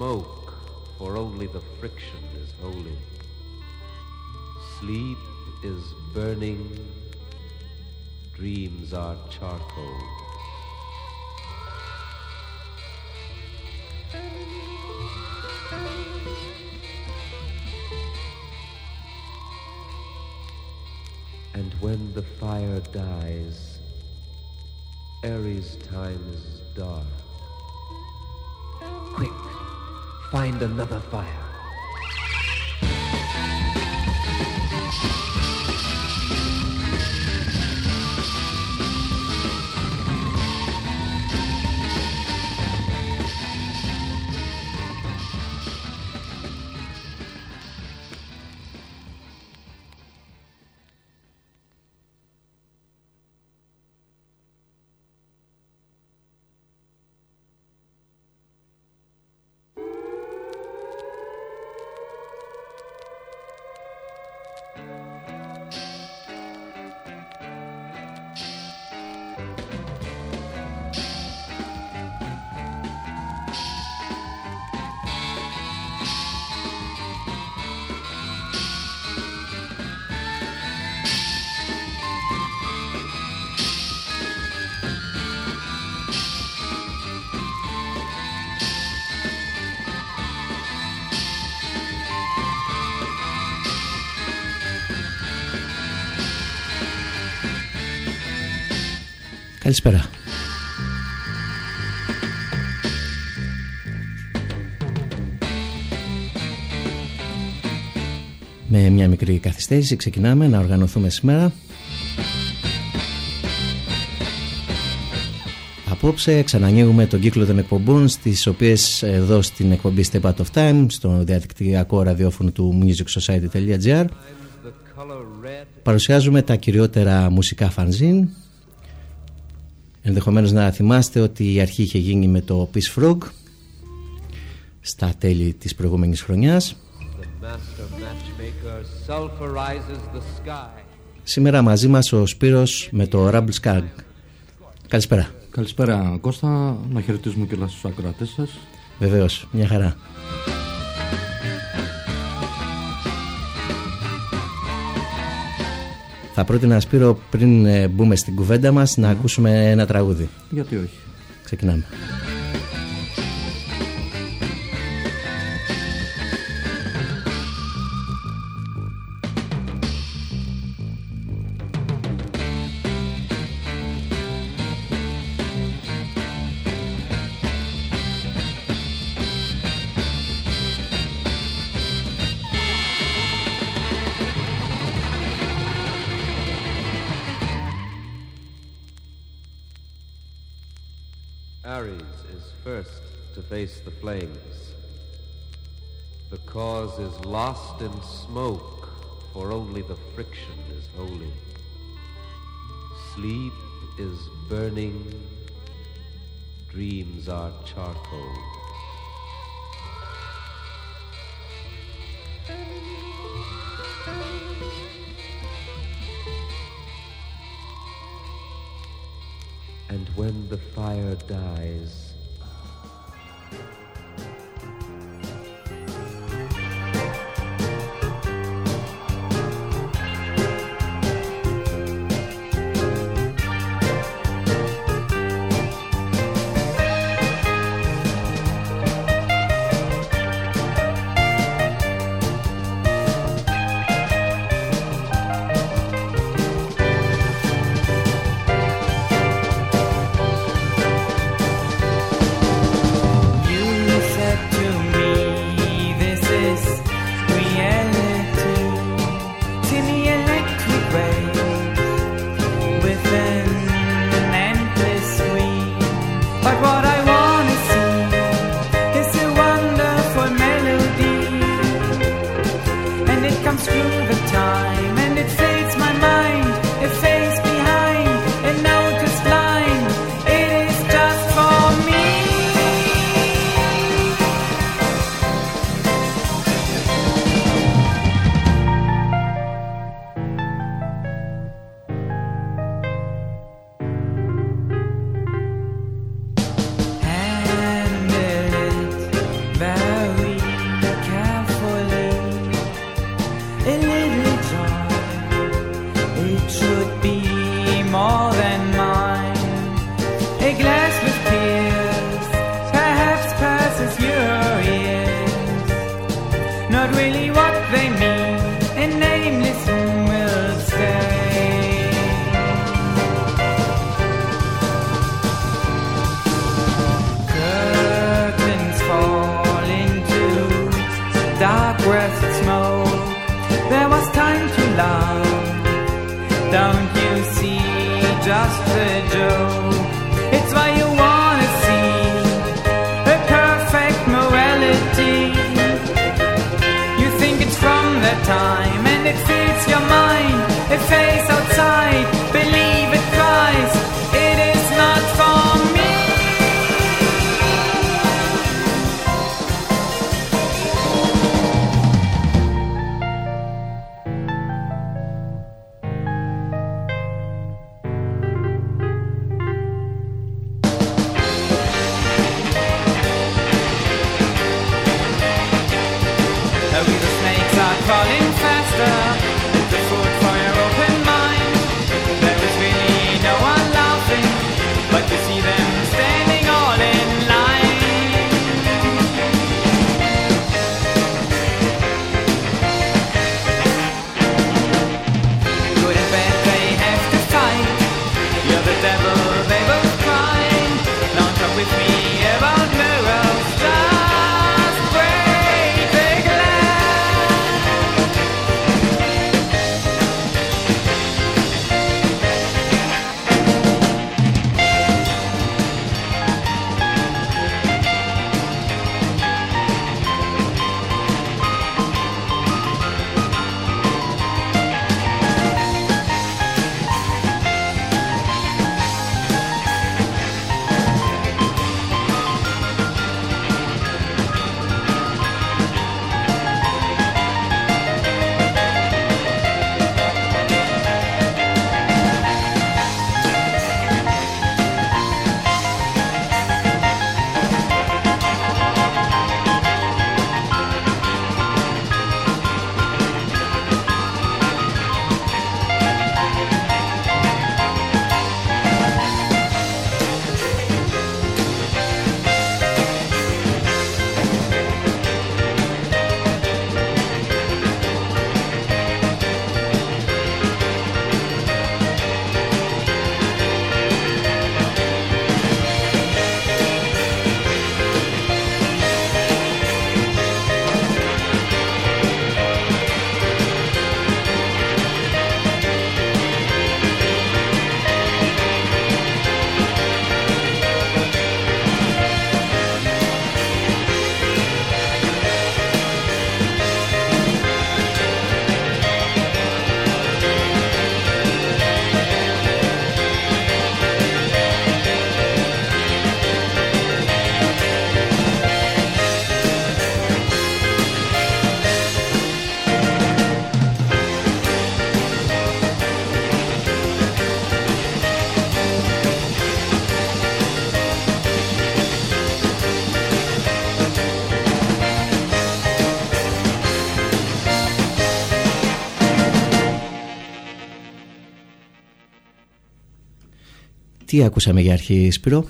Smoke, for only the friction is holy. Sleep is burning, dreams are charcoal. And when the fire dies, Ares' time is dark. Find another fire. Καλησπέρα. Με μια μικρή καθυστέρηση ξεκινάμε να οργανωθούμε σήμερα. Απόψε ξανανοίγουμε τον κύκλο των εκπομπών στις οποίες εδώ στην εκπομπή Step Out of Time στο διαδικτυακό ραδιόφωνο του musicsociety.gr παρουσιάζουμε τα κυριότερα μουσικά φανζίν Ενδεχομένως να θυμάστε ότι η αρχή είχε γίνει με το Peace Frog στα τέλη της προηγούμενης χρονιάς. Σήμερα μαζί μας ο Σπύρος με το Rumble Skag. Καλησπέρα. Καλησπέρα Κώστα, να χαιρετήσουμε και στους ακροατές σας. Βεβαίως, μια χαρά. Θα πρότεινα Σπύρο πριν ε, μπούμε στην κουβέντα μας να ακούσουμε ένα τραγούδι. Γιατί όχι; Ξεκινάμε. Ares is first to face the flames. The cause is lost in smoke, for only the friction is holy. Sleep is burning, dreams are charcoal. When the fire dies, Τι ακούσαμε για αρχή Σπύρο;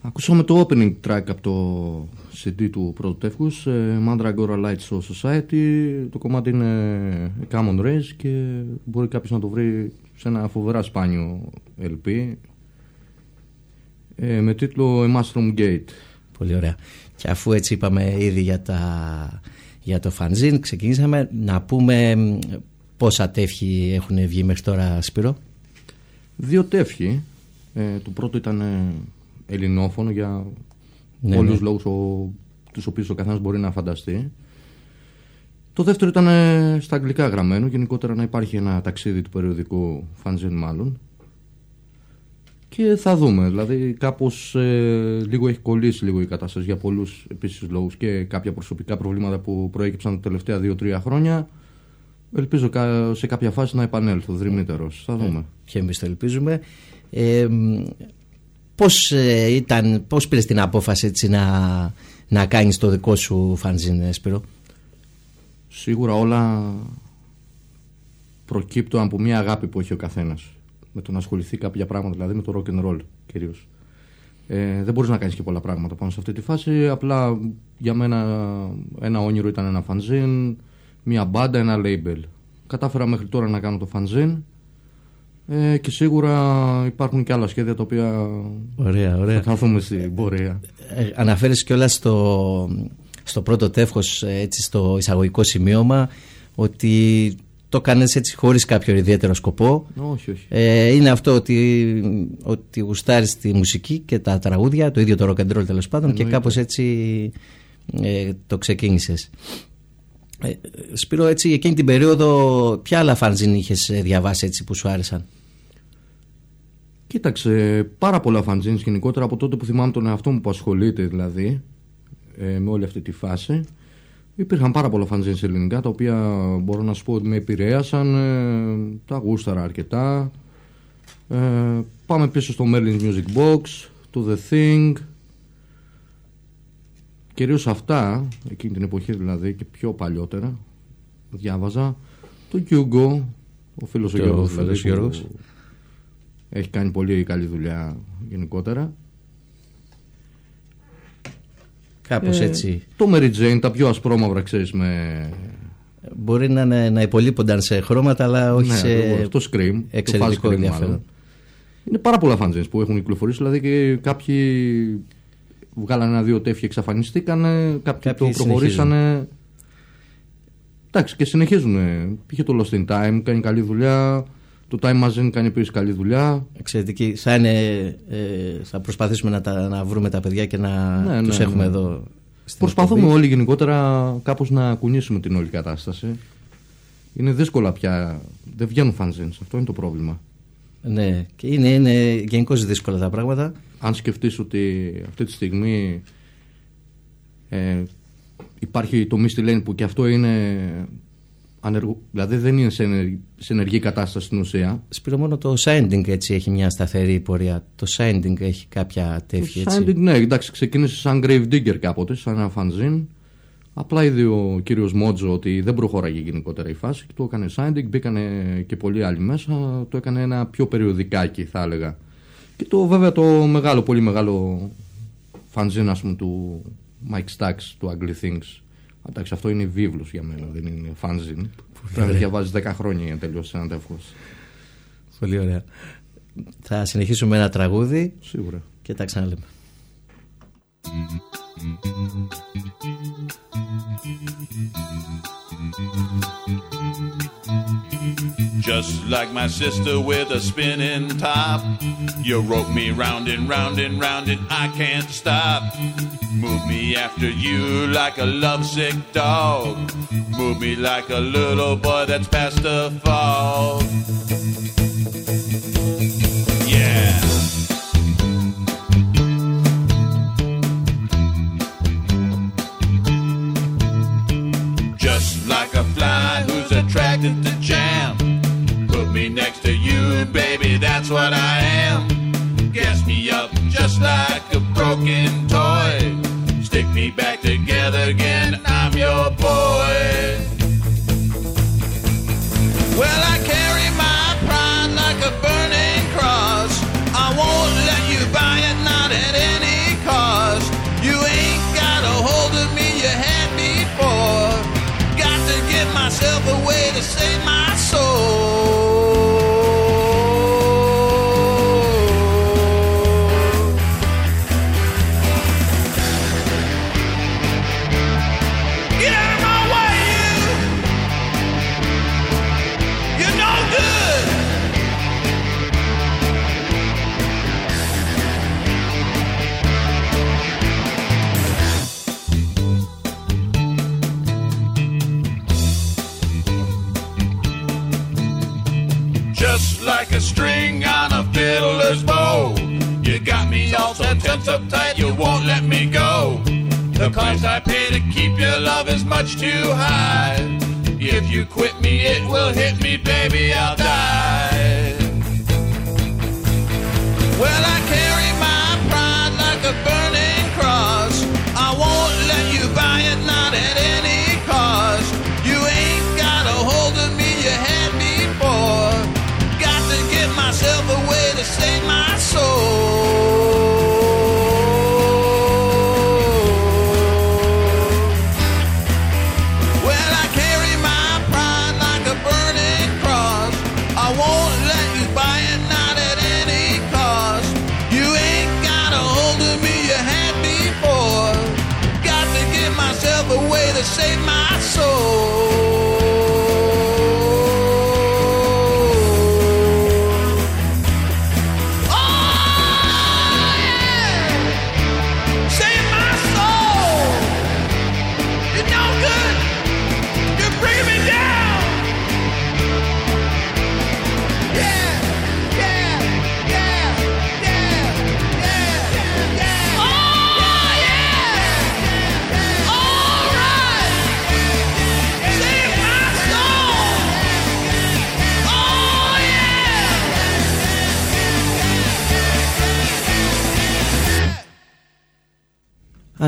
Ακούσαμε το opening track από το CD του πρώτου τεύχους ε, Mandragora Light Show Society. Το κομμάτι είναι Common Race και μπορεί κάποιος να το βρει σε ένα φοβερά σπάνιο LP ε, με τίτλο A Mushroom Gate. Πολύ ωραία. Και αφού έτσι είπαμε ήδη για, τα, για το φανζίν Ξεκινήσαμε να πούμε μ, πόσα τεύχοι έχουν βγει μέχρι τώρα Σπύρο; Δύο τεύχοι ε, Το πρώτο ήταν ε, ελληνόφωνο για Ναι, πολλούς ναι. λόγους ο, τους οποίους ο καθένας μπορεί να φανταστεί Το δεύτερο ήταν ε, στα αγγλικά γραμμένο Γενικότερα να υπάρχει ένα ταξίδι του περιοδικού Fanzine μάλλον και θα δούμε, δηλαδή κάπως ε, λίγο έχει κολλήσει λίγο η κατάσταση για πολλούς επίσης λόγους και κάποια προσωπικά προβλήματα που προέκυψαν τα τελευταία 2-3 χρόνια. Ελπίζω κα- σε κάποια φάση να επανέλθω δρυμύτερος. Θα δούμε. Και εμείς το ελπίζουμε ε, μ, Πώς ε, ήταν Πώς πήρες την απόφαση έτσι να, να κάνεις το δικό σου φανζίν ε, Σπύρο Σίγουρα όλα προκύπτουν από μια αγάπη που έχει ο καθένας. Με το να ασχοληθεί κάποια πράγματα, δηλαδή με το rock and roll κυρίως. Ε, δεν μπορείς να κάνεις και πολλά πράγματα πάνω σε αυτή τη φάση. Απλά για μένα ένα όνειρο ήταν ένα φανζίν. μια μπάντα, ένα label. Κατάφερα μέχρι τώρα να κάνω το fanzine ε, και σίγουρα υπάρχουν και άλλα σχέδια τα οποία Ωραία, ωραία. θα έρθουμε στην πορεία. Ε, αναφέρεις κιόλας στο, στο πρώτο τεύχος ε, έτσι στο εισαγωγικό σημείωμα ότι το κάνεις έτσι χωρίς κάποιο ιδιαίτερο σκοπό Όχι, όχι. ε, είναι αυτό ότι, ότι γουστάρεις τη μουσική και τα τραγούδια το ίδιο το rock and roll τέλος πάντων και Εννοείται. κάπως έτσι ε, το ξεκίνησες ε, Σπύρο έτσι εκείνη την περίοδο ποια άλλα φανζίν είχες ε, διαβάσει έτσι που σου άρεσαν; Κοίταξε, πάρα πολλά fanzines γενικότερα από τότε που θυμάμαι τον εαυτό μου που ασχολείται δηλαδή ε, με όλη αυτή τη φάση. Υπήρχαν πάρα πολλά fanzines ελληνικά τα οποία μπορώ να σου πω ότι με επηρέασαν, ε, τα γούσταρα αρκετά. Ε, πάμε πίσω στο Merlin's Music Box, το The Thing. Κυρίως αυτά, εκείνη την εποχή δηλαδή και πιο παλιότερα, διάβαζα. Το Hugo, ο φίλος ο Το Γιώργος, φίλος δηλαδή, που Γιώργος. Έχει κάνει πολύ καλή δουλειά γενικότερα. κάπως Ε, έτσι Το Mary Jane, τα πιο ασπρόμαυρα, ξέρεις, με... μπορεί να, είναι- να υπολείπονταν σε χρώματα αλλά όχι ναι, σε ακριβώς, το Scream, εξαιρετικό το Fast Scream ενδιαφέρον. μάλλον. Είναι πάρα πολλά fanzines που έχουν κυκλοφορήσει, δηλαδή και κάποιοι βγάλανε ένα-δύο τέφια, εξαφανιστήκανε, κάποιοι, Κάποιοι το προχωρήσανε. Εντάξει, και συνεχίζουν. Πήγε το Lost in Time, κάνει καλή δουλειά. Το Time Magazine κάνει επίσης καλή δουλειά. Εξαιρετική. Θα, είναι, ε, θα προσπαθήσουμε να, τα, να βρούμε τα παιδιά και να Ναι, τους ναι, έχουμε ναι. εδώ. στην Προσπαθούμε εκπομπή. όλοι γενικότερα κάπως να κουνήσουμε την όλη κατάσταση. Είναι δύσκολα πια. Δεν βγαίνουν fanzines. Αυτό είναι το πρόβλημα. Ναι, και είναι, είναι γενικώ δύσκολα τα πράγματα. Αν σκεφτείς ότι αυτή τη στιγμή ε, υπάρχει το Misty Lane που και αυτό είναι ανεργο, δηλαδή δεν είναι σε, ενεργ- σε ενεργή κατάσταση στην ουσία. Σπύρο μόνο το Sanding έτσι έχει μια σταθερή πορεία. Το Sanding έχει κάποια τέτοια Το έτσι; Sanding, ναι, εντάξει, ξεκίνησε σαν Grave Digger κάποτε, σαν ένα fanzine. Απλά είδε ο κύριος Μότζο ότι δεν προχώραγε γενικότερα η φάση και το έκανε Sanding, μπήκανε και πολλοί άλλοι μέσα, το έκανε ένα πιο περιοδικάκι θα έλεγα. Και το βέβαια το μεγάλο, πολύ μεγάλο fanzine ας πούμε του Mike Stacks, του Ugly Things. Εντάξει, αυτό είναι βίβλος για μένα, δεν είναι fanzine. Πρέπει να διαβάζεις 10 χρόνια για να τελειώσεις ένα τεύχος. Πολύ ωραία. Θα συνεχίσουμε ένα τραγούδι Σίγουρα. και τα ξαναλέμε. Just like my sister with a spinning top. You rope me round and round and round and I can't stop. Move me after you like a lovesick dog. Move me like a little boy that's past the fall. Fly who's attracted to jam. Put me next to you, baby, that's what I am. Gas me up just like a broken toy. Stick me back together again, I'm your boy. Well, I save me.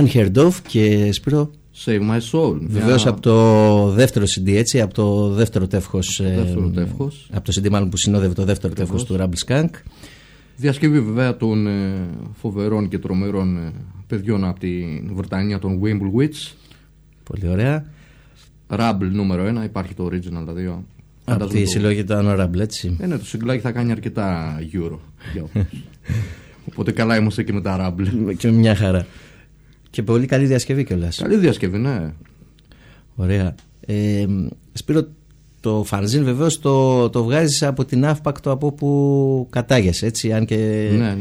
Unheard of και Σπύρο Save my soul. Βεβαίως Μια- από το δεύτερο CD έτσι, από το δεύτερο τεύχος, ε, δεύτερο τεύχος. από το CD μάλλον που συνόδευε το δεύτερο τεύχος του Rumble Skunk Διασκευή βέβαια των ε, φοβερών και τρομερών ε, παιδιών από τη Βρετανία των Wimblewitch. πολύ ωραία Rumble νούμερο 1, υπάρχει το original δηλαδή. από Φαντάζομαι τη το- συλλογή του Honorable έτσι Ε, ναι, το συγκλάκι θα κάνει αρκετά euro. για όλους. Οπότε καλά είμαστε και με τα Rumble. και μια χαρά και πολύ καλή διασκευή κιόλας Καλή διασκευή, ναι. Ωραία. Ε, Σπύρο, το φανζίν βεβαίως το, το βγάζεις από την αύπακτο από που κατάγεσαι, έτσι, αν και Ναι, ναι.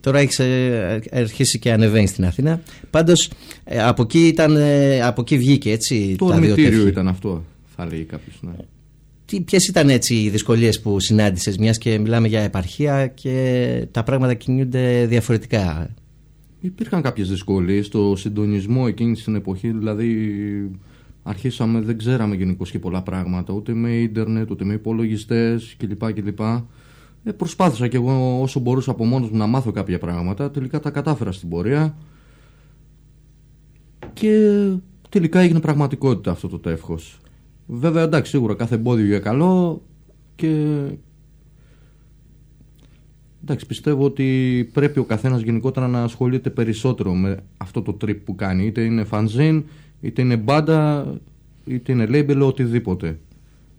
τώρα έχεις ε, αρχίσει και ανεβαίνεις στην Αθήνα. Πάντως, ε, από, εκεί ήταν, ε, από εκεί βγήκε, έτσι, Το τα δύο ορμητήριο τεύχη. ήταν αυτό, θα λέει κάποιος. Ναι. Τι, ποιες ήταν έτσι οι δυσκολίες που συνάντησες, μιας και μιλάμε για επαρχία και τα πράγματα κινούνται διαφορετικά; Υπήρχαν κάποιες δυσκολίες στο συντονισμό εκείνης την εποχή, δηλαδή αρχίσαμε, δεν ξέραμε γενικώς και πολλά πράγματα, ούτε με ίντερνετ, ούτε με υπολογιστές κλπ. κλπ. Ε, προσπάθησα και εγώ όσο μπορούσα από μόνος μου να μάθω κάποια πράγματα, τελικά τα κατάφερα στην πορεία και τελικά έγινε πραγματικότητα αυτό το τεύχος. Βέβαια εντάξει σίγουρα κάθε εμπόδιο για καλό και Εντάξει, πιστεύω ότι πρέπει ο καθένας γενικότερα να ασχολείται περισσότερο με αυτό το trip που κάνει. Είτε είναι fanzine, είτε είναι μπάντα, είτε είναι label, οτιδήποτε.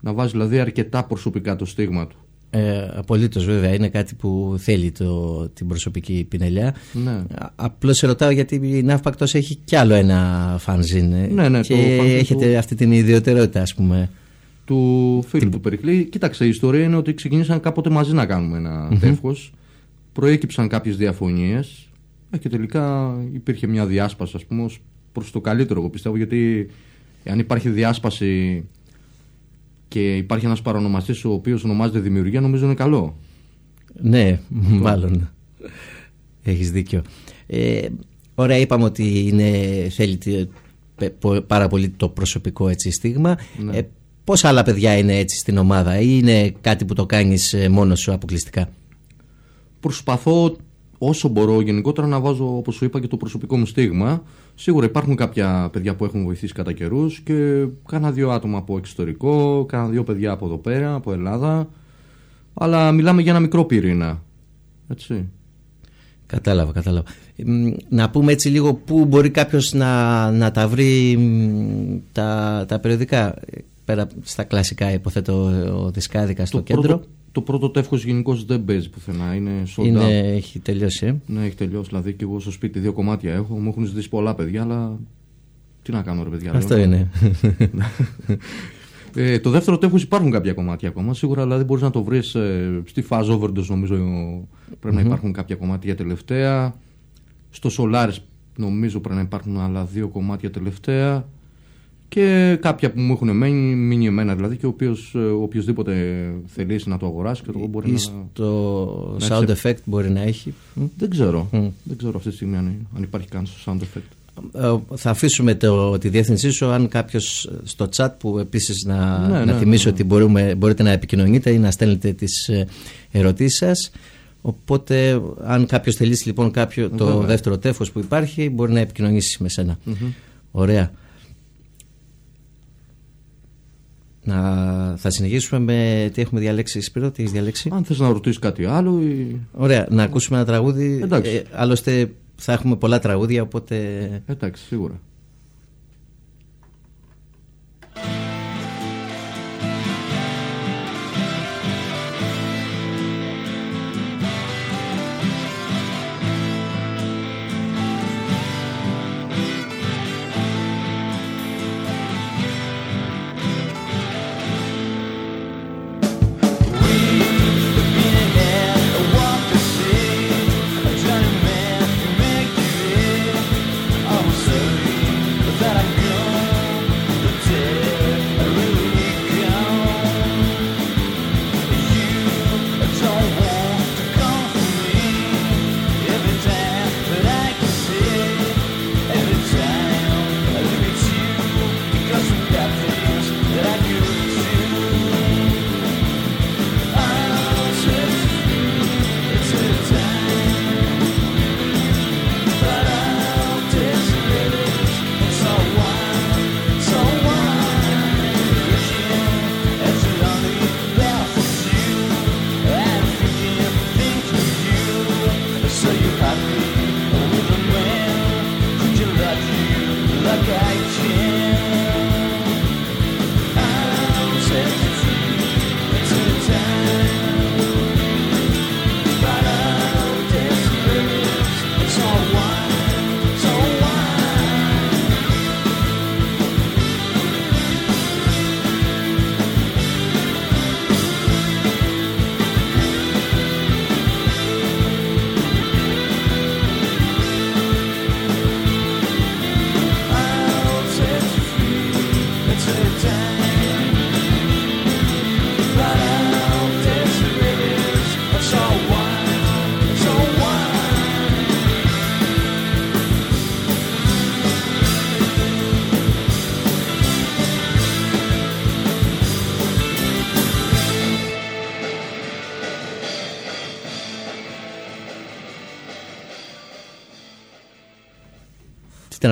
Να βάζει δηλαδή αρκετά προσωπικά το στίγμα του. Ε, Απολύτως βέβαια, είναι κάτι που θέλει το, την προσωπική πινελιά. Ναι. Απλώς σε ρωτάω γιατί η Ναύπακτο έχει κι άλλο ένα φανζίν. ε, Ναι, ναι, και το φανζίν έχετε του- αυτή την ιδιαιτερότητα, ας πούμε. Του φίλου του Περικλή. Κοίταξε, η ιστορία είναι ότι ξεκινήσαν κάποτε μαζί να κάνουμε ένα τεύχος. Προέκυψαν κάποιες διαφωνίες και τελικά υπήρχε μια διάσπαση, ας πούμε, προς το καλύτερο, εγώ πιστεύω, γιατί αν υπάρχει διάσπαση και υπάρχει ένας παρονομαστής ο οποίος ονομάζεται δημιουργία, νομίζω είναι καλό. Ναι, μάλλον. Έχεις δίκιο. Ε, ωραία, είπαμε ότι είναι, θέλει τη- πε- πο- πάρα πολύ το προσωπικό έτσι, στίγμα. Ναι. Ε, πόσα άλλα παιδιά είναι έτσι στην ομάδα ή είναι κάτι που το κάνεις ε, μόνος σου αποκλειστικά; Προσπαθώ όσο μπορώ γενικότερα να βάζω, όπως σου είπα, και το προσωπικό μου στίγμα. Σίγουρα υπάρχουν κάποια παιδιά που έχουν βοηθήσει κατά καιρούς και κάνα δύο άτομα από εξωτερικό, κάνα δύο παιδιά από εδώ πέρα, από Ελλάδα. Αλλά μιλάμε για ένα μικρό πυρήνα. Έτσι. Κατάλαβα, κατάλαβα. Μ, Να πούμε έτσι λίγο πού μπορεί κάποιος να, να τα βρει μ, τα, τα περιοδικά. Ε, Πέρα στα κλασικά υποθέτω ο Δισκάδικα στο το, κέντρο. Πρώτο, το πρώτο τεύχος γενικώς δεν παίζει πουθενά. Είναι sold Είναι, out. έχει τελειώσει. ε. Ναι, έχει τελειώσει. Δηλαδή και εγώ στο σπίτι δύο κομμάτια έχω. Μου έχουν ζητήσει πολλά παιδιά, αλλά. Τι να κάνω, ρε παιδιά. Αυτό λέω. είναι. Ε, το δεύτερο τεύχος υπάρχουν κάποια κομμάτια ακόμα. Σίγουρα δηλαδή μπορείς να το βρεις στη Fuzz Overdose, νομίζω πρέπει να υπάρχουν κάποια κομμάτια τελευταία. Στο Solaris νομίζω πρέπει να υπάρχουν άλλα δύο κομμάτια τελευταία. Και κάποια που μου έχουν μένει, μείνει εμένα δηλαδή και ο οποίος, ε, οποιοδήποτε θελήσει να το αγοράσει και το μπορεί Ή να. στο να sound σε- effect μπορεί να έχει. Μ. Δεν ξέρω. Μμ. Δεν ξέρω αυτή τη στιγμή αν, αν υπάρχει καν στο sound effect. Ε, Θα αφήσουμε το, τη διεύθυνσή σου αν κάποιος στο chat που επίσης να, Ναι, να ναι, θυμίσω ναι. ότι μπορούμε, μπορείτε να επικοινωνείτε ή να στέλνετε τις ε, ερωτήσεις σας οπότε αν κάποιος θελήσει λοιπόν κάποιο, το Βέβαια. δεύτερο τεύχος που υπάρχει μπορεί να επικοινωνήσει με σένα ωραία να, θα συνεχίσουμε με τι έχουμε διαλέξει Σπύρο, τι έχεις διαλέξει; Αν θες να ρωτήσεις κάτι άλλο ή... Ωραία, να ακούσουμε ένα τραγούδι. Εντάξει. Ε, άλλωστε θα έχουμε πολλά τραγούδια, οπότε. Εντάξει, σίγουρα.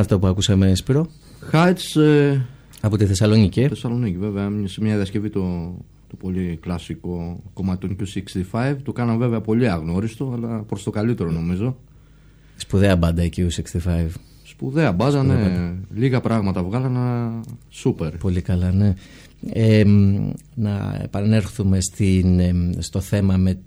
Αυτό που ακούσαμε, Σπύρο; Χάιτς ε, από τη Θεσσαλονίκη. Θεσσαλονίκη, βέβαια. Σε μια διασκευή το, το πολύ κλασικό κομμάτι του Q65. Το κάναμε βέβαια πολύ αγνώριστο, αλλά προς το καλύτερο νομίζω. Σπουδαία μπάντα η Q65. Σπουδαία μπάντα, ναι. Λίγα πράγματα βγάλανε σούπερ. Πολύ καλά, ναι. Ε, να επανέλθουμε στην, στο θέμα με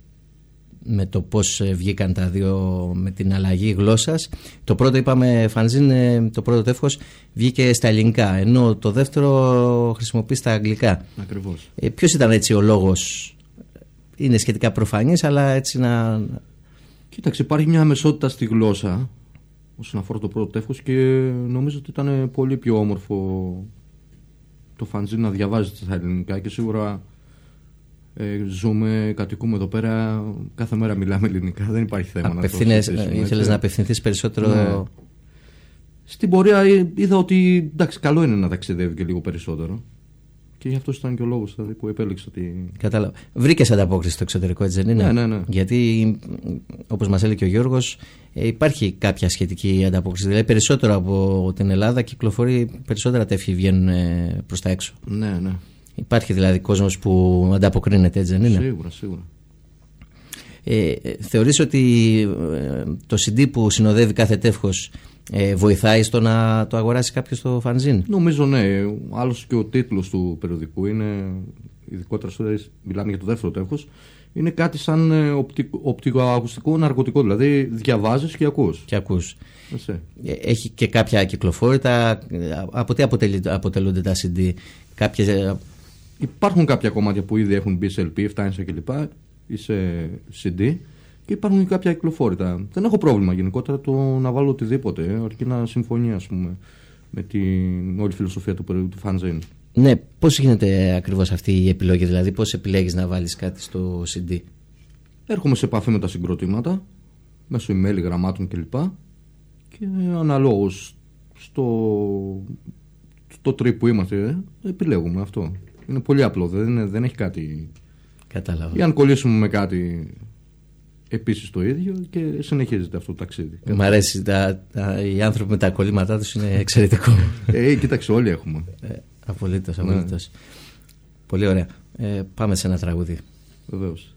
με το πώς ε, βγήκαν τα δύο με την αλλαγή γλώσσας. Το πρώτο είπαμε Φανζίν, ε, το πρώτο τεύχος βγήκε στα ελληνικά, ενώ το δεύτερο χρησιμοποιείς στα αγγλικά. Ακριβώς. Ε, ποιος ήταν έτσι ο λόγος, είναι σχετικά προφανής, αλλά έτσι να... Κοίταξε, υπάρχει μια αμεσότητα στη γλώσσα όσον αφορά το πρώτο τεύχος και νομίζω ότι ήταν πολύ πιο όμορφο το Φανζίν να διαβάζει στα ελληνικά και σίγουρα ε, ζούμε, κατοικούμε εδώ πέρα, κάθε μέρα μιλάμε ελληνικά, δεν υπάρχει θέμα Απευθύνες, να το ε, Ήθελες να απευθυνθείς περισσότερο... Ναι. Στην πορεία είδα ότι εντάξει, καλό είναι να ταξιδεύει και λίγο περισσότερο. Και γι' αυτό ήταν και ο λόγος δηλαδή, που επέλεξα ότι. Κατάλαβα. Βρήκες ανταπόκριση στο εξωτερικό, έτσι δεν είναι; Ναι, ναι, ναι. Γιατί, όπως μας έλεγε και ο Γιώργος, ε, υπάρχει κάποια σχετική ανταπόκριση. Δηλαδή, περισσότερο από την Ελλάδα κυκλοφορεί, περισσότερα τέφη βγαίνουν προς τα έξω. Ναι, ναι. Υπάρχει δηλαδή κόσμος που ανταποκρίνεται έτσι δεν είναι; Σίγουρα, σίγουρα. Ε, θεωρείς ότι ε, το CD που συνοδεύει κάθε τεύχος ε, βοηθάει στο να το αγοράσει κάποιος το φανζίν; Νομίζω ναι. Άλλος και ο τίτλος του περιοδικού είναι, ειδικότερα στο μιλάμε για το δεύτερο τεύχος, είναι κάτι σαν ε, οπτικοακουστικό ναρκωτικό. Δηλαδή διαβάζεις και ακούς. Και ακούς. Έχει και κάποια κυκλοφόρητα. Από τι αποτελούνται τα CD. Κάποιες Υπάρχουν κάποια κομμάτια που ήδη έχουν μπει σε LP, 7 κλπ. ή σε CD και υπάρχουν και κάποια κυκλοφόρητα. Δεν έχω πρόβλημα γενικότερα το να βάλω οτιδήποτε, αρκεί να συμφωνεί ας πούμε, με την όλη φιλοσοφία του, του fanzine. Ναι, πώς γίνεται ακριβώς αυτή η επιλογή, δηλαδή πώς επιλέγεις να βάλεις κάτι στο CD. Έρχομαι σε επαφή με τα συγκροτήματα, μέσω email, γραμμάτων κλπ. Και αναλόγως στο, στο trip που είμαστε, επιλέγουμε αυτό. Είναι πολύ απλό, δεν, δεν έχει κάτι. Κατάλαβα. Ή αν κολλήσουμε με κάτι επίσης το ίδιο και συνεχίζεται αυτό το ταξίδι. Μ' αρέσει. Τα, τα, οι άνθρωποι με τα κολλήματά τους είναι εξαιρετικό. ε, κοίταξε, όλοι έχουμε. Ε, Απολύτως, απολύτως. Ναι. Πολύ ωραία. Ε, πάμε σε ένα τραγούδι. Βεβαίως.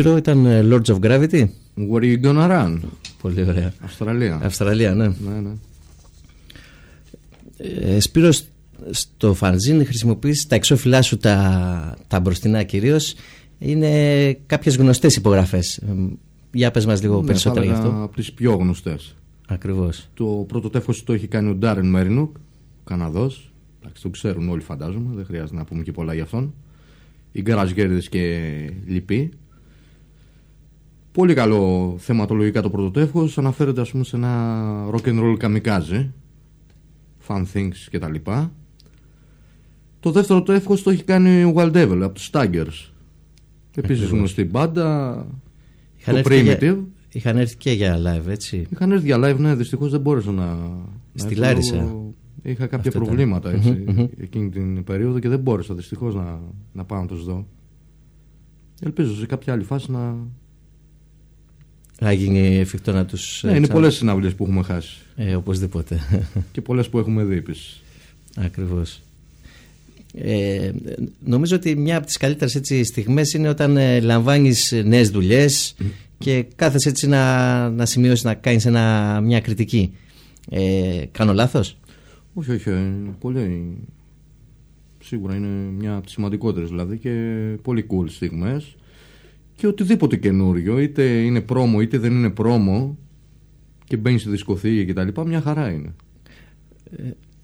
Σπύρο ήταν ε, Lords of Gravity. Where you gonna run; Πολύ ωραία. Αυστραλία. Αυστραλία, ναι. Ναι, ναι. Ε, Σπύρος, στο φανζίν χρησιμοποιείς τα εξώφυλλά σου τα, τα μπροστινά κυρίως. Είναι κάποιες γνωστές υπογραφές. Ε, Για πες μας λίγο Ναι, περισσότερα θα γι' έλεγα αυτό. Από τις πιο γνωστές. Ακριβώς. Το πρώτο τεύχος το έχει κάνει ο Ντάρεν Μέρινουκ, Καναδός. Εντάξει, το ξέρουν όλοι φαντάζομαι, δεν χρειάζεται να πούμε και πολλά για αυτόν. Οι Γκαραζγέρδες και λοιποί. Πολύ καλό θεματολογικά το πρώτο τεύχος. Αναφέρεται ας πούμε σε ένα rock and roll kamikaze. Fun things και τα λοιπά. Το δεύτερο τεύχος το έχει κάνει ο Wild Devil από τους Staggers. Επίσης γνωστή μπάντα. Είχαν Το έρθει, και Primitive. για, είχαν έρθει και για live, έτσι. Είχαν έρθει για live, ναι, δυστυχώς δεν μπόρεσα να. να Στη έρθω Λάρισα. λόγω- Είχα κάποια Αυτό ήταν. προβλήματα έτσι, Μμμ, μμμ. εκείνη την περίοδο και δεν μπόρεσα δυστυχώς να, να πάω να τους δω. Ελπίζω σε κάποια άλλη φάση να. Θα γίνει εφικτό να τους... Ναι, ε, είναι ξανα- πολλέ συναυλίες που έχουμε χάσει. Ε, οπωσδήποτε. Και πολλές που έχουμε δει επίσης. Ακριβώς. Ε, νομίζω ότι μια από τις καλύτερες έτσι, στιγμές είναι όταν ε, λαμβάνεις νέες δουλειές και κάθεσαι έτσι να, να σημειώσεις, να κάνεις ένα, μια κριτική. Ε, κάνω λάθος; Όχι, όχι, ε, πολύ. Σίγουρα είναι μια από τις σημαντικότερες δηλαδή και πολύ cool στιγμές. Και οτιδήποτε καινούριο, είτε είναι πρόμο είτε δεν είναι πρόμο και μπαίνει στη δισκοθήκη και τα λοιπά, μια χαρά είναι.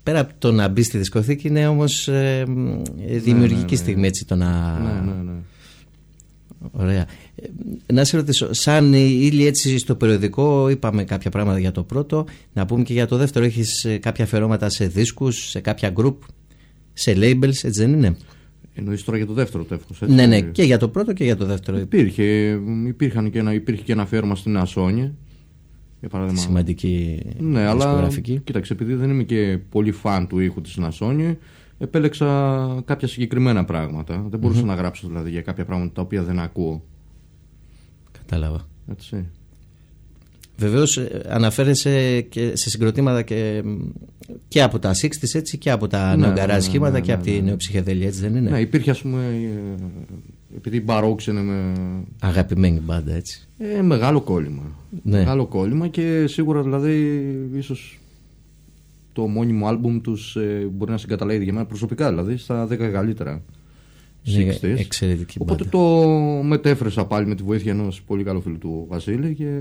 Πέρα από το να μπει στη δισκοθήκη είναι όμως ε, μ, ε, δημιουργική ναι, ναι. στιγμή έτσι το να... Ναι, ναι, ναι. Ωραία. Ε, να σε ρωτήσω, σαν ύλη έτσι στο περιοδικό είπαμε κάποια πράγματα για το πρώτο, να πούμε και για το δεύτερο έχεις ε, κάποια αφιερώματα σε δίσκους, σε κάποια group, σε labels, έτσι δεν είναι; Εννοείς τώρα για το δεύτερο τεύχος, έτσι; Ναι, ναι, και για το πρώτο και για το δεύτερο. Υπήρχε, υπήρχαν και ένα, υπήρχε και ένα αφιέρωμα στην Ασόνια. Για παράδειγμα. Σημαντική Ναι, αλλά δισκογραφική. κοίταξε, επειδή δεν είμαι και πολύ φαν του ήχου της Νασόνι, επέλεξα κάποια συγκεκριμένα πράγματα. Δεν μπορουσα να γράψω δηλαδή για κάποια πράγματα τα οποία δεν ακούω. Κατάλαβα. Έτσι. Βεβαίως ε, αναφέρεσαι και σε συγκροτήματα και, και από τα 60's έτσι και από τα Ναι, νεογκαράζ ναι, σχήματα ναι, και ναι, από τη ναι. νεοψυχεδέλεια έτσι δεν είναι; Ναι, υπήρχε ας πούμε, ε, επειδή μπαρόξενε με Αγαπημένη μπάντα έτσι. ε, μεγάλο κόλλημα. Ναι. Μεγάλο κόλλημα και σίγουρα δηλαδή ίσως το μόνιμο άλμπουμ τους ε, μπορεί να συγκαταλέγει για μένα προσωπικά δηλαδή στα 10 καλύτερα. Είναι 60's. εξαιρετική Οπότε μπάντα. το μετέφρασα πάλι με τη βοήθεια ενός πολύ καλό φίλου του Βασίλη και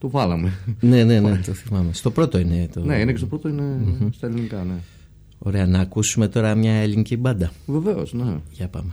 το βάλαμε. Ναι, ναι, ναι, το θυμάμαι. Στο πρώτο είναι το. ναι, είναι και στο πρώτο είναι στα ελληνικά, ναι. Ωραία, να ακούσουμε τώρα μια ελληνική μπάντα. Βεβαίως, ναι. Για πάμε.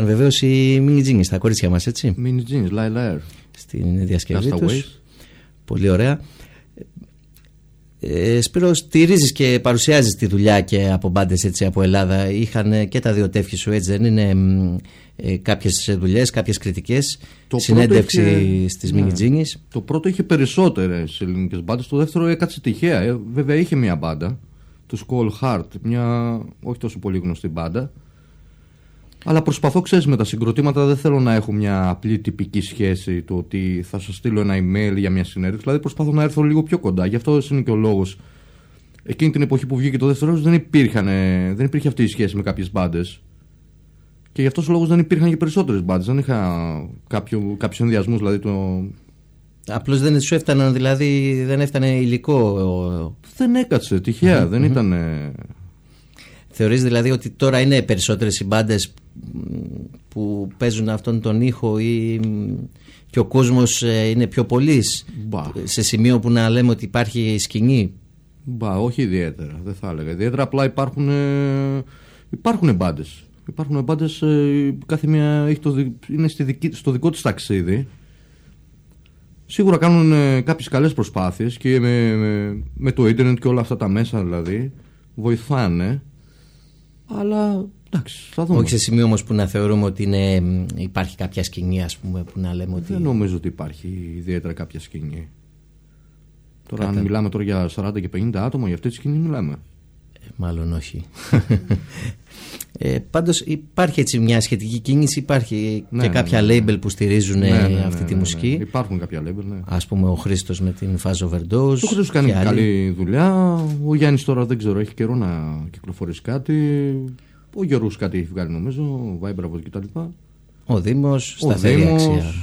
Ήταν βεβαίως η Mini Genius, τα κορίτσια μας, έτσι. Mini Jeans, Lila Air. Στην διασκευή Castaways. τους. Πολύ ωραία. Ε, Σπύρος, στηρίζεις και παρουσιάζεις τη δουλειά και από μπάντες έτσι από Ελλάδα. Είχαν και τα δύο τεύχη σου, έτσι δεν είναι ε, κάποιες δουλειές, κάποιες κριτικές. Το Συνέντευξη πρώτο είχε- στις ναι. Μινιτζίνη. Το πρώτο είχε περισσότερες ελληνικές μπάντες. Το δεύτερο έκατσε τυχαία. Ε, βέβαια είχε μια μπάντα. Τους Skull Heart. Μια όχι τόσο πολύ γνωστή μπάντα. Αλλά προσπαθώ, ξέρεις, με τα συγκροτήματα δεν θέλω να έχω μια απλή τυπική σχέση του ότι θα σας στείλω ένα email για μια συνέντευξη. Δηλαδή προσπαθώ να έρθω λίγο πιο κοντά. Γι' αυτό είναι και ο λόγος. Εκείνη την εποχή που βγήκε το δεύτερο δεν, υπήρχαν, ε, δεν υπήρχε αυτή η σχέση με κάποιες μπάντες. Και γι' αυτός ο λόγος δεν υπήρχαν και περισσότερες μπάντες. Δεν είχα κάποιου ενδιασμού, δηλαδή το, Απλώς δεν σου έφταναν, δηλαδή δεν έφτανε υλικό. ο- Δεν έκατσε, τυχαία, δεν ήταν. ε, Θεωρείς δηλαδή ότι τώρα είναι περισσότερες οι μπάντες που παίζουν αυτόν τον ήχο ή μ, και ο κόσμος ε, είναι πιο πολύς Μπα. σε σημείο που να λέμε ότι υπάρχει σκηνή; Μπα, όχι ιδιαίτερα, δεν θα έλεγα. Ιδιαίτερα απλά υπάρχουν, ε, υπάρχουν μπάντες. Υπάρχουν μπάντες, κάθε μία έχει το, δι- είναι στη δική, στο δικό της ταξίδι. Σίγουρα κάνουν ε, κάποιες καλές προσπάθειες και με, με, με το ίντερνετ και όλα αυτά τα μέσα δηλαδή βοηθάνε. Αλλά εντάξει, θα δούμε. Όχι σε σημείο όμως που να θεωρούμε ότι είναι, μ, υπάρχει κάποια σκηνή ας πούμε που να λέμε ότι... Δεν νομίζω ότι υπάρχει ιδιαίτερα κάποια σκηνή. Τώρα, αν μιλάμε τώρα για 40 και 50 άτομα, για αυτή τη σκηνή μιλάμε. Ε, Μάλλον όχι. ε, πάντως υπάρχει έτσι μια σχετική κίνηση, υπάρχει Ναι, και ναι, κάποια ναι, label που στηρίζουν Ναι, ε, ναι, ναι, αυτή ναι, τη ναι. μουσική. Υπάρχουν κάποια label, ναι. Ας πούμε ο Χρήστος με την Faz Overdose. Το Χρήστος κάνει και άλλοι. καλή δουλειά. Ο Γιάννης τώρα δεν ξέρω, έχει καιρό να κυκλοφορήσει κάτι. Ο Γιώργος κάτι έχει βγάλει νομίζω, ο Vibravo κτλ. Ο Δήμος, Ο σταθερή Δήμος. αξία.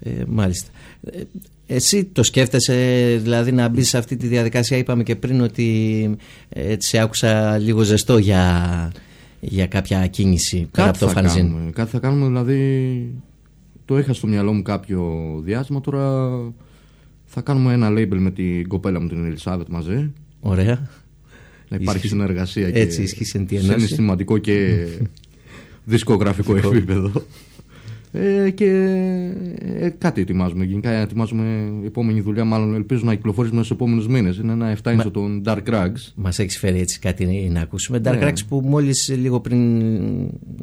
Ε, μάλιστα. Ε, εσύ το σκέφτεσαι δηλαδή να μπεις σε αυτή τη διαδικασία είπαμε και πριν ότι ε, έτσι σε άκουσα λίγο ζεστό για, για κάποια κίνηση πέρα από Κάτι το θα φανζίν. κάνουμε. Κάτι θα κάνουμε, δηλαδή. Το είχα στο μυαλό μου κάποιο διάστημα. Τώρα θα κάνουμε ένα label με την κοπέλα μου την Ελισάβετ μαζί. Ωραία. Να υπάρχει Ισχύει. συνεργασία και Έτσι, ισχύει εν τη ενώση. συναισθηματικό και δισκογραφικό επίπεδο. Ε, και ε, κάτι ετοιμάζουμε. Γενικά ετοιμάζουμε επόμενη δουλειά. Μάλλον ελπίζω να κυκλοφορήσει μέσα στους επόμενους μήνες. Είναι ένα 7 inch των Dark Rags. Μας έχει φέρει έτσι κάτι να ακούσουμε. Dark Ναι. Rags που μόλις λίγο πριν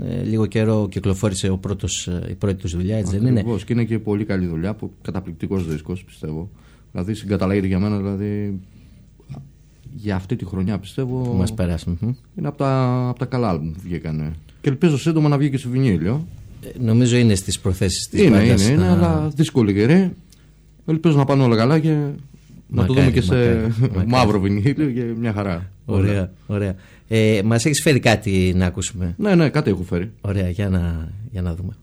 ε, λίγο καιρό κυκλοφόρησε ο πρώτος, ε, η πρώτη τους δουλειά, έτσι δεν είναι; Ακριβώς. Και είναι και πολύ καλή δουλειά. Καταπληκτικός δίσκος, πιστεύω. Δηλαδή συγκαταλέγεται για μένα, δηλαδή για αυτή τη χρονιά πιστεύω. Που μας πέρασε. Μμμ. Είναι από τα, από τα καλά άλμπουμ που βγήκανε. Και ελπίζω σύντομα να βγει και σε βινίλιο. Ε, Νομίζω είναι στις προθέσεις της Είναι, είναι, είναι, αλλά δύσκολη καιρή. Ελπίζω να πάνε όλα καλά και να το Μακάρι, δούμε και σε μακάρι, μακάρι. μαύρο βινίλιο και μια χαρά. Ωραία, ωραία. Ε, Μας έχεις φέρει κάτι να ακούσουμε; Ναι, ναι, κάτι έχω φέρει. Ωραία, για να, για να δούμε.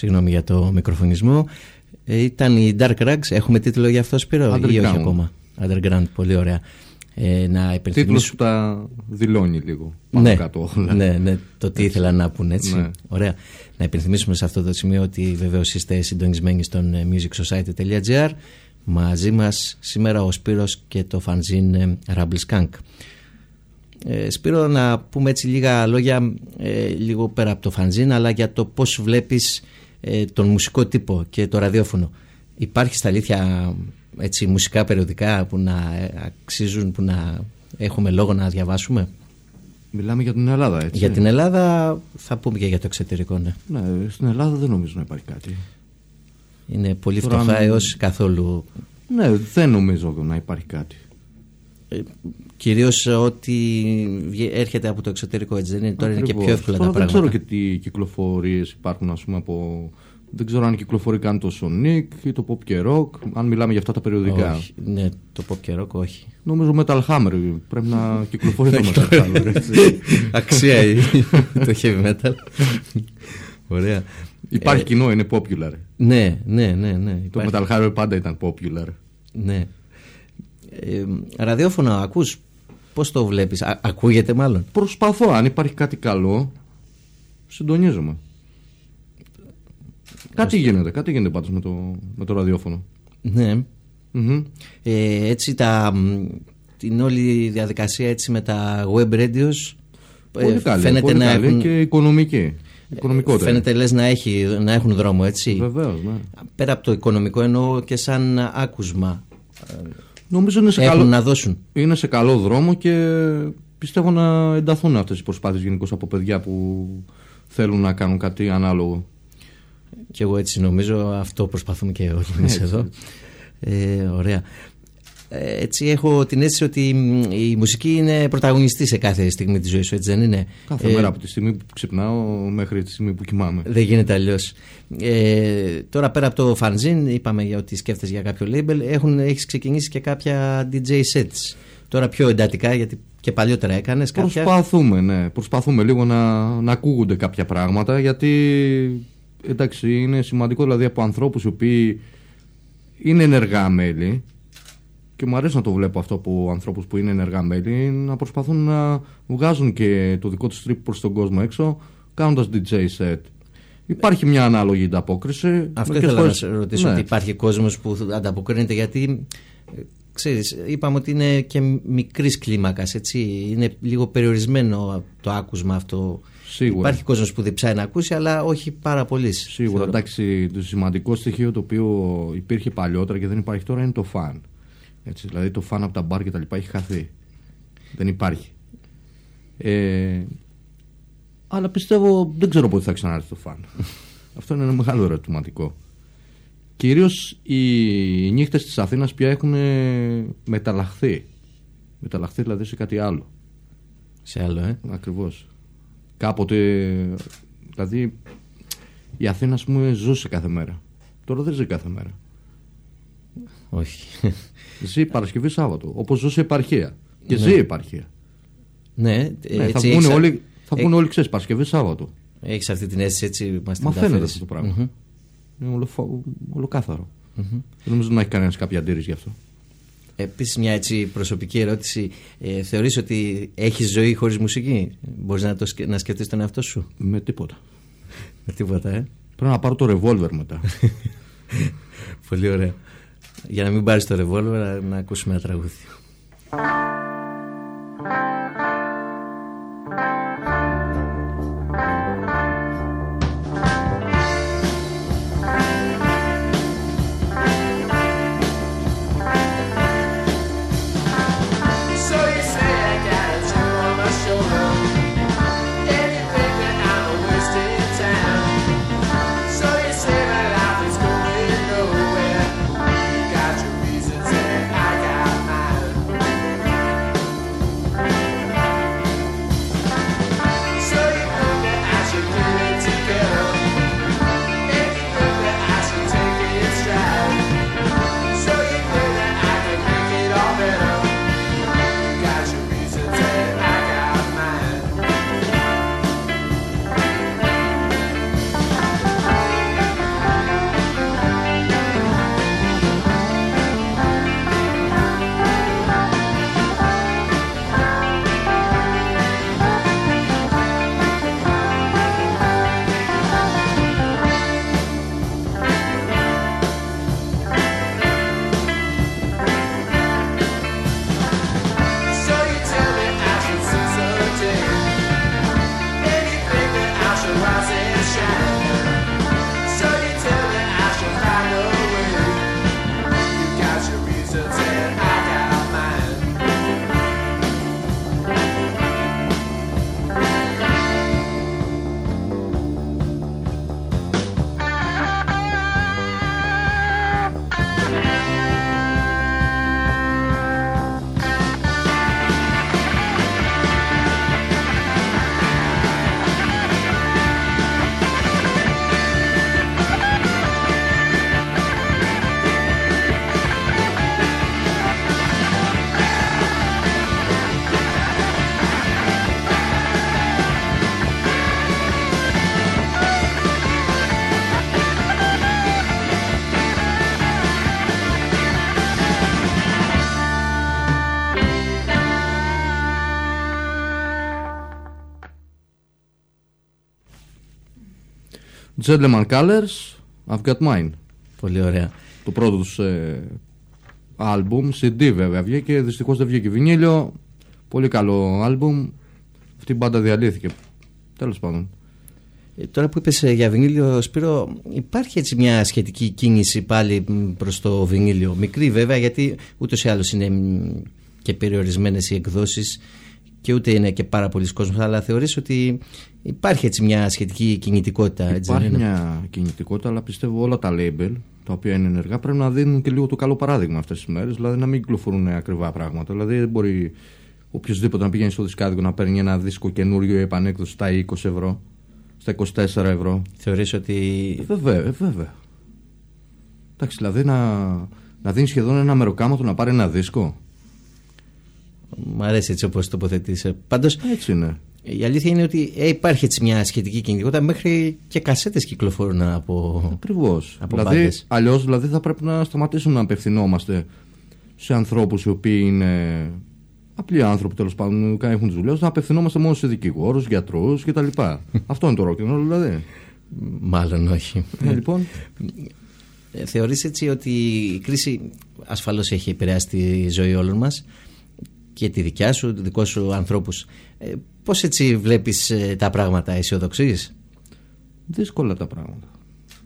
Συγγνώμη για το μικροφωνισμό. Ε, ήταν η Dark Rags. Έχουμε τίτλο για αυτό, Σπύρο, ή όχι Underground. ακόμα; Underground, πολύ ωραία. Ε, να Τίτλος υπενθυμίσω. που τα δηλώνει λίγο. Πάνω Ναι, κάτω όλα. ναι, ναι, το τι ήθελα να πούνε έτσι. Ναι. Ωραία. Να υπενθυμίσουμε σε αυτό το σημείο ότι βεβαίως είστε συντονισμένοι στον ε, musicsociety.gr. Μαζί μας σήμερα ο Σπύρος και το φανζίν ε, Rumble Skunk. Ε, Σπύρο να πούμε έτσι λίγα λόγια ε, λίγο πέρα από το φανζίν αλλά για το πώς βλέπεις ε, τον μουσικό τύπο και το ραδιόφωνο. Υπάρχει στα αλήθεια έτσι, μουσικά περιοδικά που να ε, αξίζουν, που να έχουμε λόγο να διαβάσουμε; Μιλάμε για την Ελλάδα, έτσι. Για την Ελλάδα θα πούμε και για το εξωτερικό, ναι. Ναι, στην Ελλάδα δεν νομίζω να υπάρχει κάτι. Είναι πολύ Τώρα, φτωχά αν- έως καθόλου. Ναι, δεν νομίζω να υπάρχει κάτι. Ε, κυρίως ό,τι βγε- έρχεται από το εξωτερικό, έτσι δεν είναι. Τώρα είναι και Ακριβώς. πιο εύκολα Τώρα τα δεν πράγματα. ξέρω και τι κυκλοφορίες υπάρχουν, ας πούμε, από. Δεν ξέρω αν κυκλοφορεί καν το Sonic ή το Pop και Rock, αν μιλάμε για αυτά τα περιοδικά. Όχι, ναι, το pop και rock όχι. Νομίζω Metal Hammer πρέπει να κυκλοφορεί το Metal Hammer. έτσι. Αξία η- το heavy metal. Ωραία. Υπάρχει κοινό, είναι popular. Ναι, ναι, ναι. ναι. Το υπάρχει. Metal Hammer πάντα ήταν popular. Ναι. Ε, ραδιόφωνο ακούς, πώς το βλέπεις, Α- ακούγεται μάλλον; Προσπαθώ, αν υπάρχει κάτι καλό, συντονίζομαι. Κάτι γίνεται, κάτι γίνεται πάντως με το, με το ραδιόφωνο. Ναι. Μμμ. Ε, έτσι τα, μ, την όλη διαδικασία έτσι με τα web radios ε, Πολύ καλή, φαίνεται πολύ να καλή έχουν, και οικονομική. Οικονομικότερα. φαίνεται λες να, έχει, να έχουν δρόμο έτσι Βεβαίως, ναι. πέρα από το οικονομικό εννοώ και σαν άκουσμα Νομίζω είναι σε, έχουν καλό, να δώσουν. είναι σε καλό δρόμο και πιστεύω να ενταθούν αυτές οι προσπάθειες γενικώ από παιδιά που θέλουν να κάνουν κάτι ανάλογο. και εγώ έτσι νομίζω αυτό προσπαθούμε και όλοι εμείς Έτσι, εδώ. Ε, ωραία. Ε, έτσι έχω την αίσθηση ότι μ, η μουσική είναι πρωταγωνιστή σε κάθε στιγμή της ζωής σου έτσι δεν είναι; Κάθε Ε, μέρα από τη στιγμή που ξυπνάω μέχρι τη στιγμή που κοιμάμαι. Δεν γίνεται αλλιώς. Ε, τώρα πέρα από το fanzine, είπαμε για ότι σκέφτεσαι για κάποιο label, έχουν, έχεις ξεκινήσει και κάποια DJ sets. Τώρα πιο εντατικά, γιατί και παλιότερα έκανες κάποια; Προσπαθούμε, ναι. Προσπαθούμε λίγο να, να ακούγονται κάποια πράγματα γιατί εντάξει είναι σημαντικό δηλαδή από ανθρώπους οι οποίοι είναι ενεργά μέλη και μου αρέσει να το βλέπω αυτό από ανθρώπους που είναι ενεργά μέλη να προσπαθούν να βγάζουν και το δικό τους trip προς τον κόσμο έξω κάνοντας DJ set. Υπάρχει μια ανάλογη ανταπόκριση. Αυτό Μερικές ήθελα να φορές- σε ρωτήσω, ναι. ότι υπάρχει κόσμος που ανταποκρίνεται γιατί... ε, Ξέρεις, είπαμε ότι είναι και μικρής κλίμακας, έτσι. Είναι λίγο περιορισμένο το άκουσμα αυτό. Σίγουρα. Υπάρχει κόσμος που διψάει να ακούσει, αλλά όχι πάρα πολύ. Σίγουρα, εντάξει, το σημαντικό στοιχείο το οποίο υπήρχε παλιότερα και δεν υπάρχει τώρα είναι το φαν. Έτσι, δηλαδή το φαν από τα μπαρ και τα λοιπά έχει χαθεί. Δεν υπάρχει. Ε, αλλά πιστεύω, δεν ξέρω πότε θα ξανάρθει το φαν. Αυτό είναι ένα μεγάλο ερωτηματικό. Κυρίως οι νύχτες της Αθήνας πια έχουν ε, μεταλλαχθεί. Μεταλλαχθεί δηλαδή σε κάτι άλλο. Σε άλλο, ε. Ακριβώς. Κάποτε, δηλαδή, η Αθήνα, ας πούμε, ζούσε κάθε μέρα. Τώρα δεν ζει κάθε μέρα. Όχι. Ζει Παρασκευή Σάββατο, όπως ζούσε η επαρχία. Και ζει η επαρχία. ναι, Ναι, θα έτσι βγουν έχεις- όλοι, θα ε- βγουν όλοι ξέρεις, Παρασκευή Σάββατο. Έχεις αυτή την αίσθηση έτσι μας την Μα φαίνεται μεταφέρεις. αυτό το πραγμα Είναι όλο, ολοκάθαρο. Δεν νομίζω να έχει κανένας κάποια αντίρρηση γι' αυτό. Επίσης μια έτσι προσωπική ερώτηση ε, Θεωρείς ότι έχεις ζωή χωρίς μουσική; Μπορείς να, το, σκε- να σκεφτείς τον εαυτό σου; Με τίποτα. Με τίποτα ε Πρέπει να πάρω το ρεβόλβερ μετά. Πολύ ωραία Για να μην πάρεις το ρεβόλβερ να, να ακούσουμε ένα τραγούδι Gentleman Colors, I've Got Mine. Πολύ ωραία. Το πρώτο τους ε, άλμπουμ, CD βέβαια βγήκε, δυστυχώς δεν βγήκε βινίλιο. Πολύ καλό άλμπουμ. Αυτή η μπάντα διαλύθηκε. Τέλος πάντων. Ε, Τώρα που είπες ε, για βινίλιο Σπύρο υπάρχει έτσι μια σχετική κίνηση πάλι μ, προς το βινίλιο; Μικρή βέβαια γιατί ούτως ή άλλως είναι μ, και περιορισμένες οι εκδόσεις και ούτε είναι και πάρα πολλοί κόσμος αλλά θεωρείς ότι υπάρχει έτσι μια σχετική κινητικότητα έτσι δεν Υπάρχει είναι; μια κινητικότητα, αλλά πιστεύω όλα τα label τα οποία είναι ενεργά πρέπει να δίνουν και λίγο το καλό παράδειγμα αυτές τις μέρες. Δηλαδή να μην κυκλοφορούν ακριβά πράγματα. Δηλαδή δεν μπορεί οποιοδήποτε να πηγαίνει στο δισκάδικο να παίρνει ένα δίσκο καινούριο ή επανέκδοση στα 20 ευρώ, στα 24 ευρώ. Θεωρείς ότι Ε, Βέβαια, ε, βέβαια. Εντάξει, δηλαδή να, να δίνει σχεδόν ένα μεροκάματο να πάρει ένα δίσκο. Μ' αρέσει έτσι όπως τοποθετείς Πάντως Έτσι είναι. Η αλήθεια είναι ότι ε, υπάρχει έτσι μια σχετική κινητικότητα μέχρι και κασέτες κυκλοφορούν από... Ακριβώς. Από Δηλαδή, μπάντες. αλλιώς δηλαδή θα πρέπει να σταματήσουμε να απευθυνόμαστε σε ανθρώπους οι οποίοι είναι απλοί άνθρωποι τέλος πάντων, που έχουν τις δουλειές, να απευθυνόμαστε μόνο σε δικηγόρους, γιατρούς κτλ. Αυτό είναι το ρόκινο, δηλαδή. Μάλλον όχι. Ε, λοιπόν, Ε, Θεωρείς έτσι ότι η κρίση ασφαλώς έχει επηρεάσει τη ζωή όλων μας; Και τη δικιά σου, του δικό σου ανθρώπους. Ε, πώς έτσι βλέπεις ε, τα πράγματα, αισιοδοξείς; δύσκολα τα πράγματα.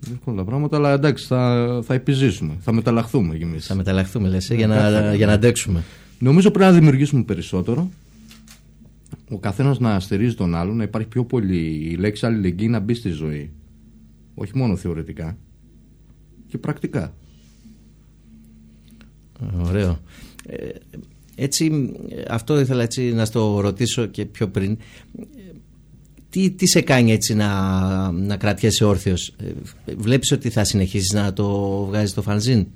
Δύσκολα τα πράγματα, αλλά εντάξει, θα, θα επιζήσουμε, θα μεταλλαχθούμε κι εμείς. Θα μεταλλαχθούμε λες, ε, για, να, για να αντέξουμε. Νομίζω πρέπει να δημιουργήσουμε περισσότερο. Ο καθένας να στηρίζει τον άλλον, να υπάρχει πιο πολύ η λέξη αλληλεγγύη να μπει στη ζωή. Όχι μόνο θεωρητικά. Και πρακτικά. Ωραίο. Ε, έτσι, ε, αυτό ήθελα έτσι να στο ρωτήσω και πιο πριν. Ε, Τι, τι σε κάνει έτσι να, να κρατιέσαι όρθιος; Ε, βλέπεις ότι θα συνεχίσεις να το βγάζεις το φανζίν;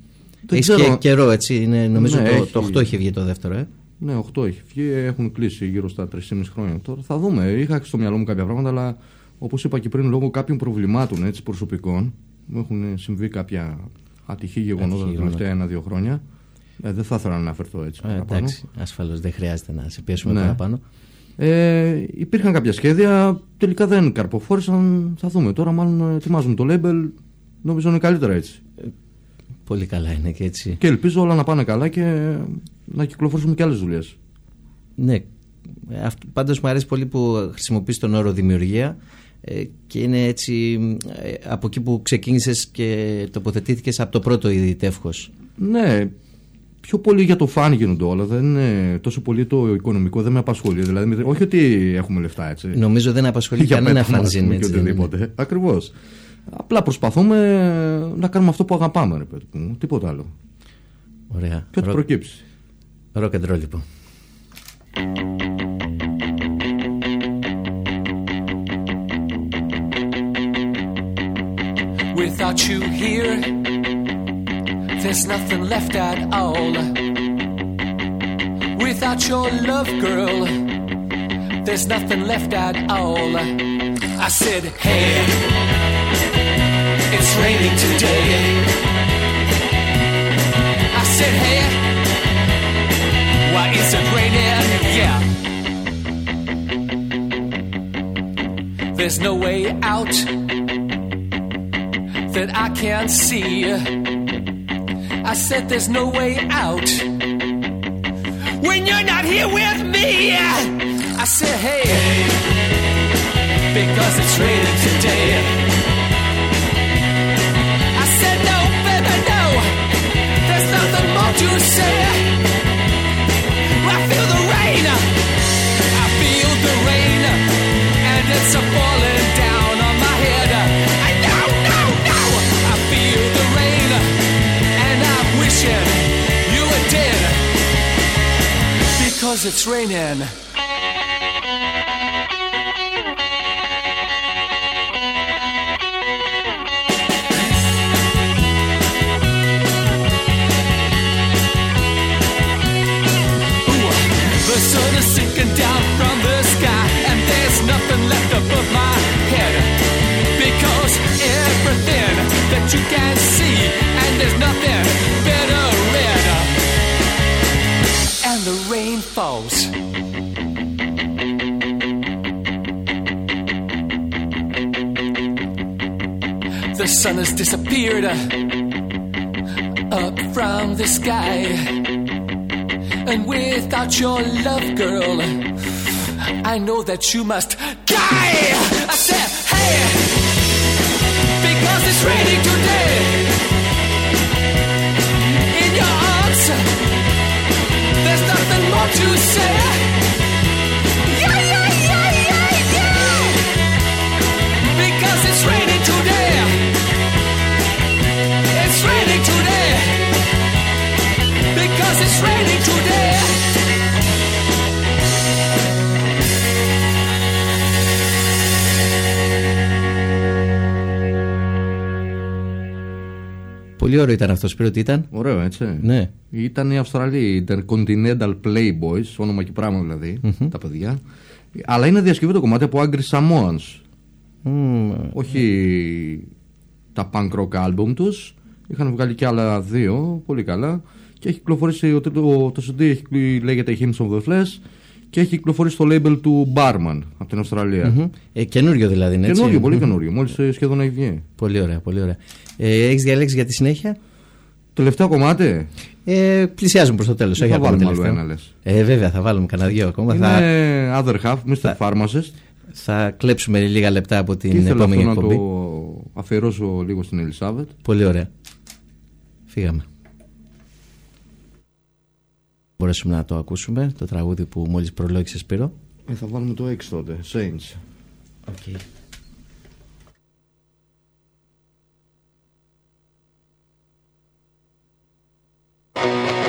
Δεν Έχεις ξέρω. και καιρό έτσι. Είναι, νομίζω Ναι, το, έχει. το 8 έχει βγει το δεύτερο. Ε; Ναι, 8 έχει βγει, έχουν κλείσει γύρω στα 3,5 χρόνια. Τώρα θα δούμε. Είχα στο μυαλό μου κάποια πράγματα, αλλά όπως είπα και πριν, λόγω κάποιων προβλημάτων έτσι, προσωπικών, μου έχουν συμβεί κάποια ατυχή γεγονότα τα γεγονότα. τελευταία ένα-δύο χρόνια. Ε, δεν θα ήθελα να αναφερθώ έτσι. Ε, παραπάνω. εντάξει, ασφαλώς δεν χρειάζεται να σε πιέσουμε Ναι. παραπάνω. Ε, υπήρχαν κάποια σχέδια, τελικά δεν καρποφόρησαν. Θα δούμε. Τώρα, μάλλον ετοιμάζουμε το label. Νομίζω είναι καλύτερα έτσι. Πολύ καλά είναι και έτσι. Και ελπίζω όλα να πάνε καλά και να κυκλοφορήσουμε και άλλες δουλειές. Ναι. Ε, αυτό- Πάντως μου αρέσει πολύ που χρησιμοποιείς τον όρο δημιουργία ε, και είναι έτσι ε, από εκεί που ξεκίνησες και τοποθετήθηκες από το πρώτο ήδη τεύχος. Ναι, πιο πολύ για το φαν γίνονται όλα. Δεν είναι τόσο πολύ το οικονομικό, δεν με απασχολεί. Δηλαδή, με- όχι ότι έχουμε λεφτά έτσι. Νομίζω δεν απασχολεί Για κανένα πέταμα, ας φανζίν πούμε, έτσι. και δεν είναι. οτιδήποτε. Ακριβώς. Απλά προσπαθούμε να κάνουμε αυτό που αγαπάμε, ρε παιδί μου. Τίποτα άλλο. Ωραία. Και ό,τι Ρο- προκύψει. Rock and roll λοιπόν. Without you here, there's nothing left at all. Without your love, girl, there's nothing left at all. I said, hey, it's raining today. I said, hey, why is it raining? Yeah. There's no way out that I can't see. I said there's no way out when you're not here with me. I said, hey, because it's raining today. I said, no, baby, no, there's nothing more to say. I feel the rain, I feel the rain, and it's a falling down on my head. Because it's raining. The sun is sinking down from the sky and there's nothing left up my head. Because everything that you can see, and there's nothing sun has disappeared uh, up from the sky. And without your love, girl, I know that you must die. I said, hey, because it's raining today. In your arms, there's nothing more to say. Πολύ ωραίο ήταν αυτός, Σπύρο, τι ήταν. Ωραίο, έτσι. Ναι. Ήταν οι Αυστραλοί, οι Intercontinental Playboys, όνομα και πράγμα δηλαδή, τα παιδιά. Αλλά είναι διασκευή το κομμάτι από Angry Samoans. Μμμ, Όχι τα punk rock album τους. Είχαν βγάλει και άλλα δύο, πολύ καλά. Και έχει κυκλοφορήσει, ο, το, το CD έχει, λέγεται Hymns of the Flesh και έχει κυκλοφορήσει στο label του Barman από την Αυστραλία. μμμ. Ε, καινούριο δηλαδή, είναι έτσι; Καινούριο, πολύ Μμμ. καινούριο. Μόλις ε, σχεδόν έχει βγει. Πολύ ωραία, πολύ ωραία. Ε, Έχεις διαλέξει για τη συνέχεια; Τελευταίο κομμάτι; Ε, πλησιάζουμε προς το τέλος. Δεν θα βάλουμε άλλο ένα, λες. Ε, βέβαια, θα βάλουμε κανένα δυο ακόμα. Είναι Θα, Other Half, Mr. Pharmacist. θα κλέψουμε λίγα λεπτά από Και την ήθελα αυτό επόμενη να εκπομπή. το αφιερώσω λίγο στην Ελισάβετ. Πολύ ωραία. Φύγαμε. Μπορέσουμε να το ακούσουμε, το τραγούδι που μόλις προλόγησες Σπύρο. Ε, θα βάλουμε το 6 τότε, Saints. When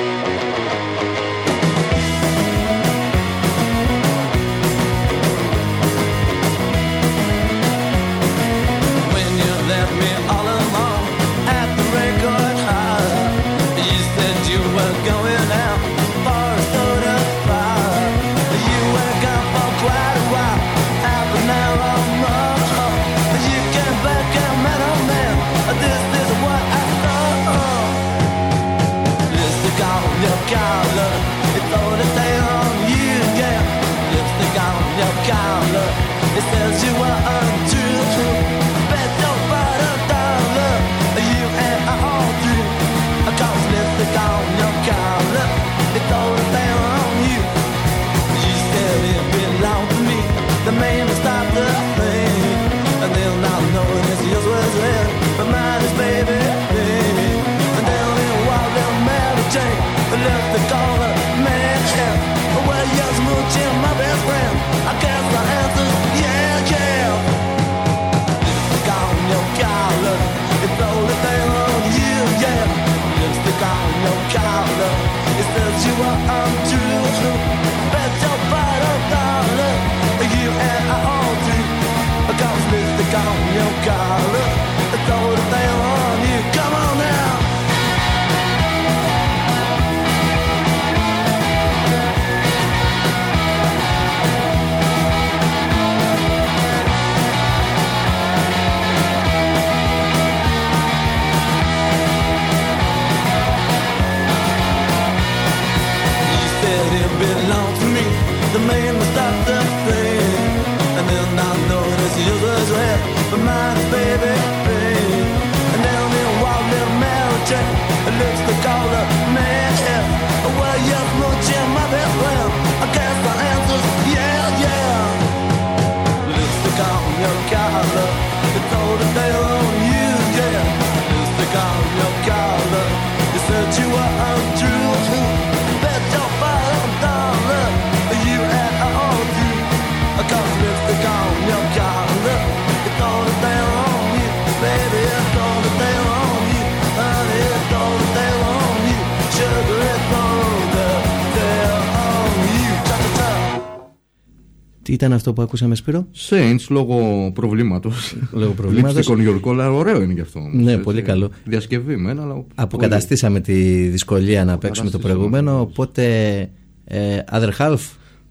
ήταν αυτό που ακούσαμε Σπύρο; Saints λόγω προβλήματος. Λόγω προβλήματος. Lipstick on your collar, ωραίο είναι γι' αυτό. όμως, Ναι, έτσι. πολύ καλό. Διασκευή με ένα, αλλά. Αποκαταστήσαμε τη δυσκολία να παίξουμε το Αποκαταστήσαμε, προηγούμενο, ακριβώς. οπότε ε, other half,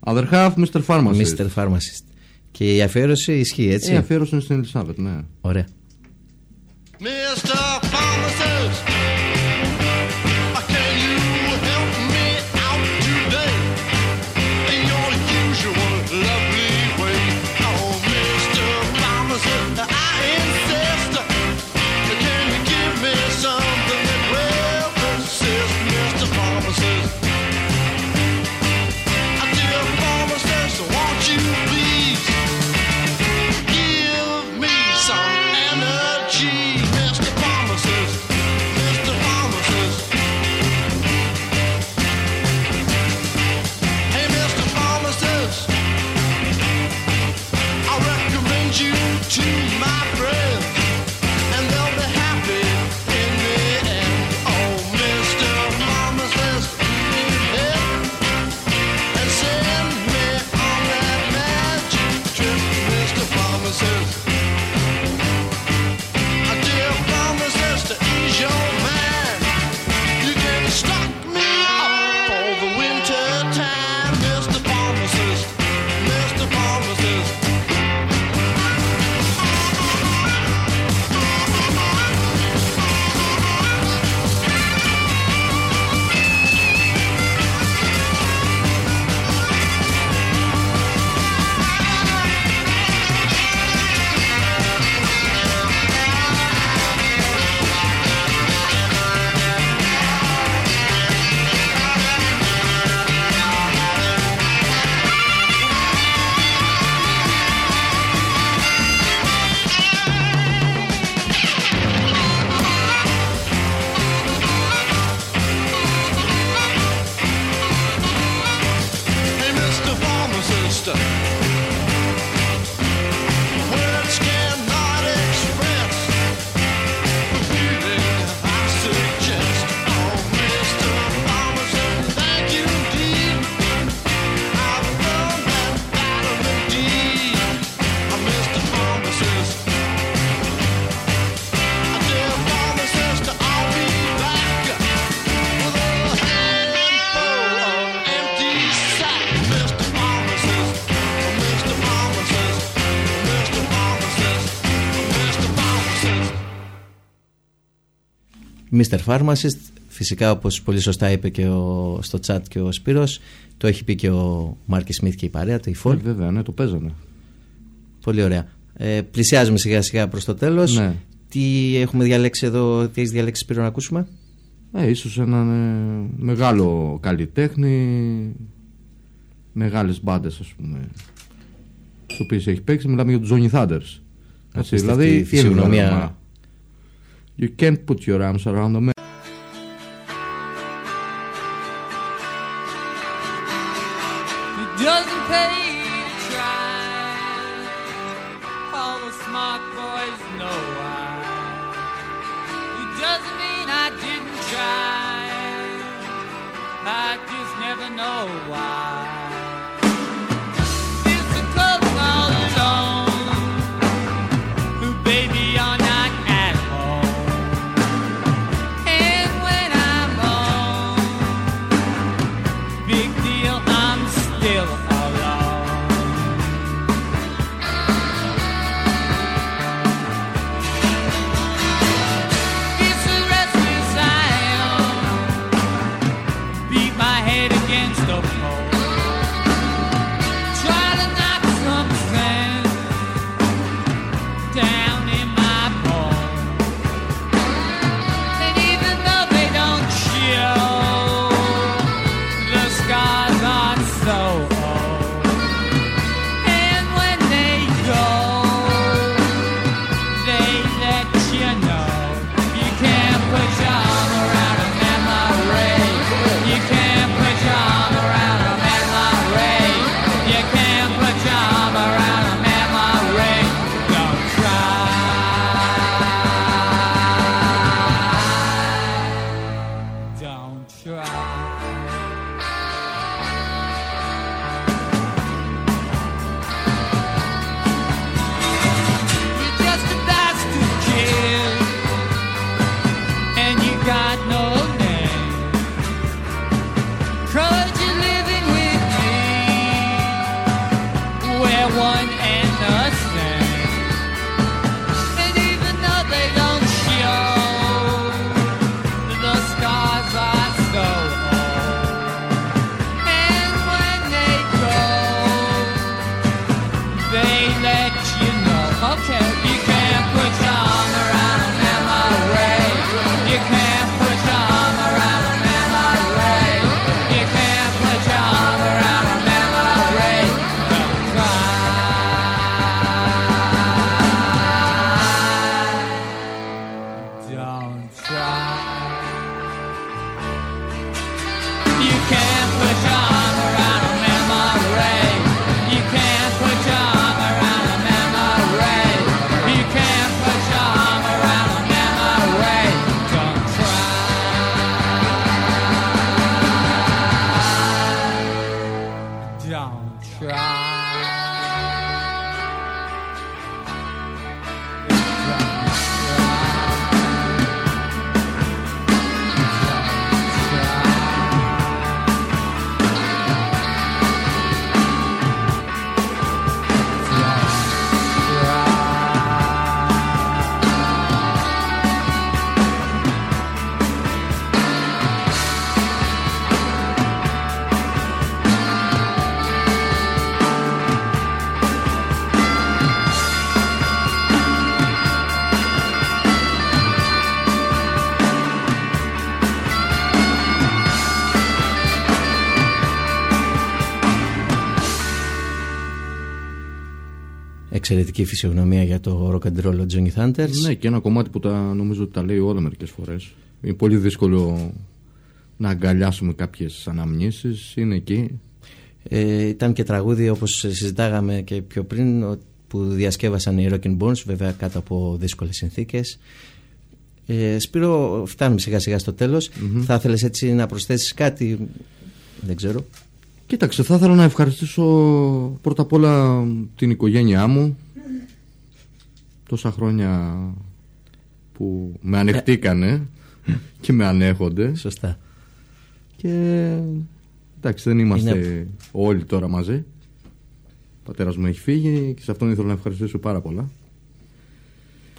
Other half, Mr. Pharmacist. Mr. Pharmacist. Και η αφιέρωση ισχύει, έτσι; Ε, αφιέρωση είναι στην Ελισάβετ, ναι. Ωραία. Mr. Pharmacist, Mr. Pharmacist, φυσικά όπως πολύ σωστά είπε και ο, στο chat και ο Σπύρος, το έχει πει και ο Μάρκης Σμιθ και η παρέα του, η Folk. Ε, βέβαια, ναι, το παίζανε. Πολύ ωραία. Ε, πλησιάζουμε σιγά σιγά προς το τέλος. Ναι. Τι έχουμε διαλέξει εδώ, τι έχεις διαλέξει Σπύρο να ακούσουμε; Ε, ίσως έναν ε, μεγάλο καλλιτέχνη, μεγάλες μπάντες ας πούμε, τις οποίες έχει παίξει, μιλάμε για τους Johnny Thunders. Έτσι, Απίστευτη δηλαδή, φυσιογνωμία. You can't put your arms around a man. Εξαιρετική φυσιογνωμία για το rock and roll ο Johnny Thunders. Ναι, και ένα κομμάτι που τα, νομίζω ότι τα λέει όλα μερικές φορές. Είναι πολύ δύσκολο να αγκαλιάσουμε κάποιες αναμνήσεις. Είναι εκεί. Ε, ήταν και τραγούδι όπως συζητάγαμε και πιο πριν ο- που διασκεύασαν οι Rockin' Bones βέβαια κάτω από δύσκολες συνθήκες ε, Σπύρο φτάνουμε σιγά σιγά στο τελος θα ήθελες έτσι να προσθέσεις κάτι; Δεν ξέρω Κοίταξε, θα ήθελα να ευχαριστήσω πρώτα απ' όλα την οικογένειά μου. Τόσα χρόνια που με ανεχτήκανε και με ανέχονται. σωστά Και εντάξει, δεν είμαστε Είναι- όλοι τώρα μαζί. Ο πατέρας μου έχει φύγει και σε αυτόν ήθελα να ευχαριστήσω πάρα πολλά.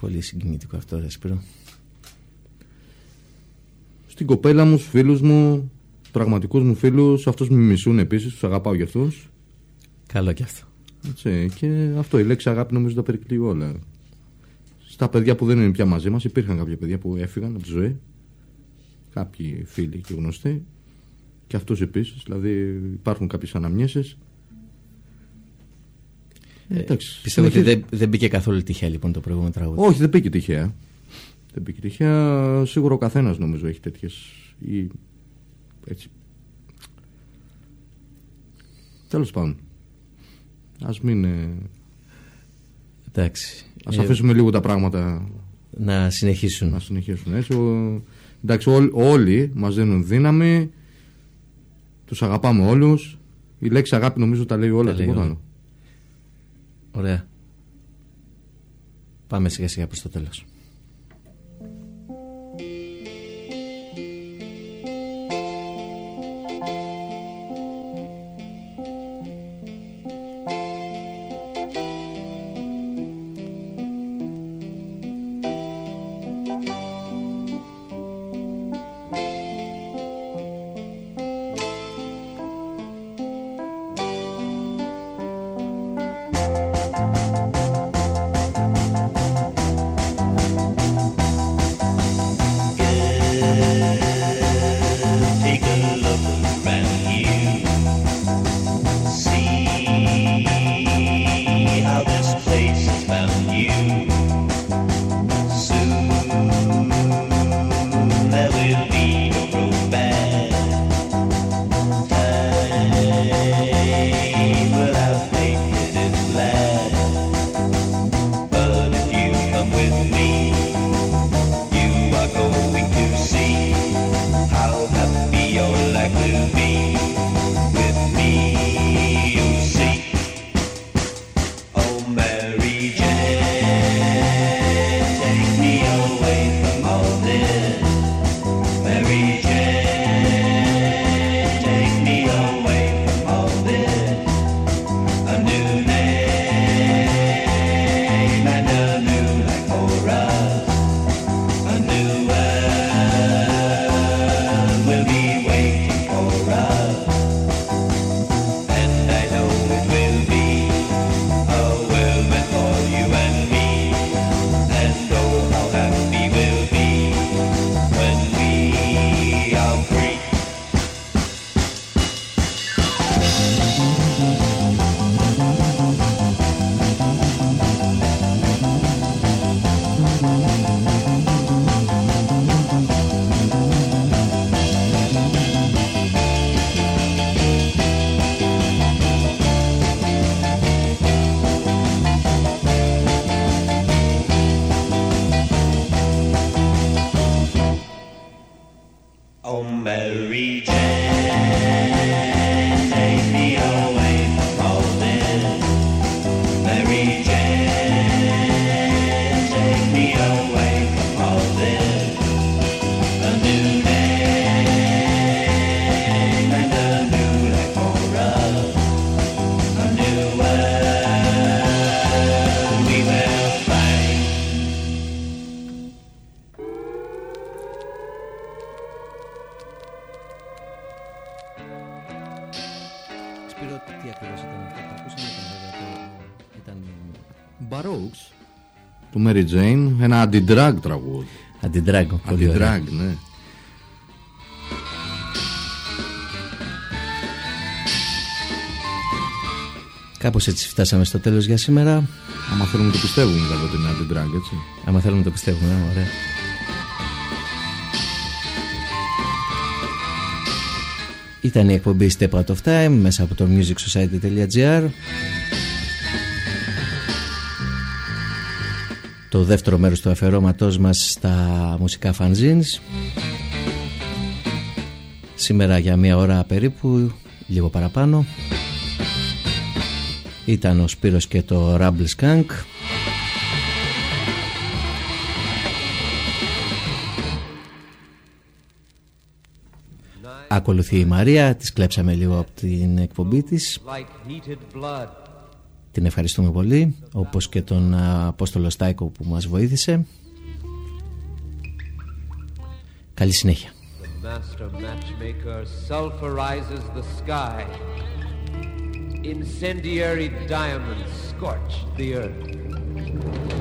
πολύ συγκινητικό αυτό ρε Σπύρο Στην κοπέλα μου, στους φίλους μου, πραγματικούς μου φίλους, αυτούς με μισούν επίσης, τους αγαπάω για αυτούς. Καλό και αυτό. Έτσι, και αυτό, η λέξη αγάπη νομίζω τα περικλεί όλα. Στα παιδιά που δεν είναι πια μαζί μας, υπήρχαν κάποια παιδιά που έφυγαν από τη ζωή. Κάποιοι φίλοι και γνωστοί. Και αυτούς επίσης, δηλαδή υπάρχουν κάποιες αναμνήσεις. Ε, εντάξει, Πιστεύω ότι συνεχίζει- δεν, δεν μπήκε καθόλου τυχαία λοιπόν το προηγούμενο τραγούδι. όχι, δεν πήγε τυχαία. Δεν πήγε τυχαία. Σίγουρα ο καθένας νομίζω έχει τέτοιες. Ή... Έτσι. Τέλος πάντων. Α μην. Ε... Εντάξει. Ας Ε, αφήσουμε λίγο τα πράγματα να συνεχίσουν. να συνεχίσουν έτσι. Ο... Εντάξει, ό- όλοι μας δίνουν δύναμη. Τους αγαπάμε όλους. Η λέξη αγάπη νομίζω τα λέει όλα. Τα λέει τίποτα όλα. άλλο. Ωραία. Πάμε σιγά σιγά προς το τέλος. Σπύρο, τι ακριβώς ήταν αυτό που ακούσαμε, ήταν βέβαια το... Ήταν Baroques του Mary Jane, ένα anti-drag τραγούδι. αντιντράγκο. πολύ ωραία. Anti-drag, ναι. Κάπως έτσι φτάσαμε στο τέλος για σήμερα. Άμα θέλουμε το πιστεύουμε δηλαδή ότι είναι anti-drag, έτσι. Άμα θέλουμε να το πιστεύουμε, ε, ωραία. Ήταν η εκπομπή Step Out of Time μέσα από το musicsociety.gr Το δεύτερο μέρος του αφιερώματός μας στα μουσικά fanzines. Σήμερα για μία ώρα περίπου, λίγο παραπάνω Ήταν ο Σπύρος και το Rumble Skunk Ακολουθεί η Μαρία, της κλέψαμε λίγο από την εκπομπή της Like heated blood. Την ευχαριστούμε πολύ Όπως και τον α, Απόστολο Στάικο που μας βοήθησε Καλή συνέχεια The master matchmaker sulfurizes the sky. Incendiary diamonds scorch the earth.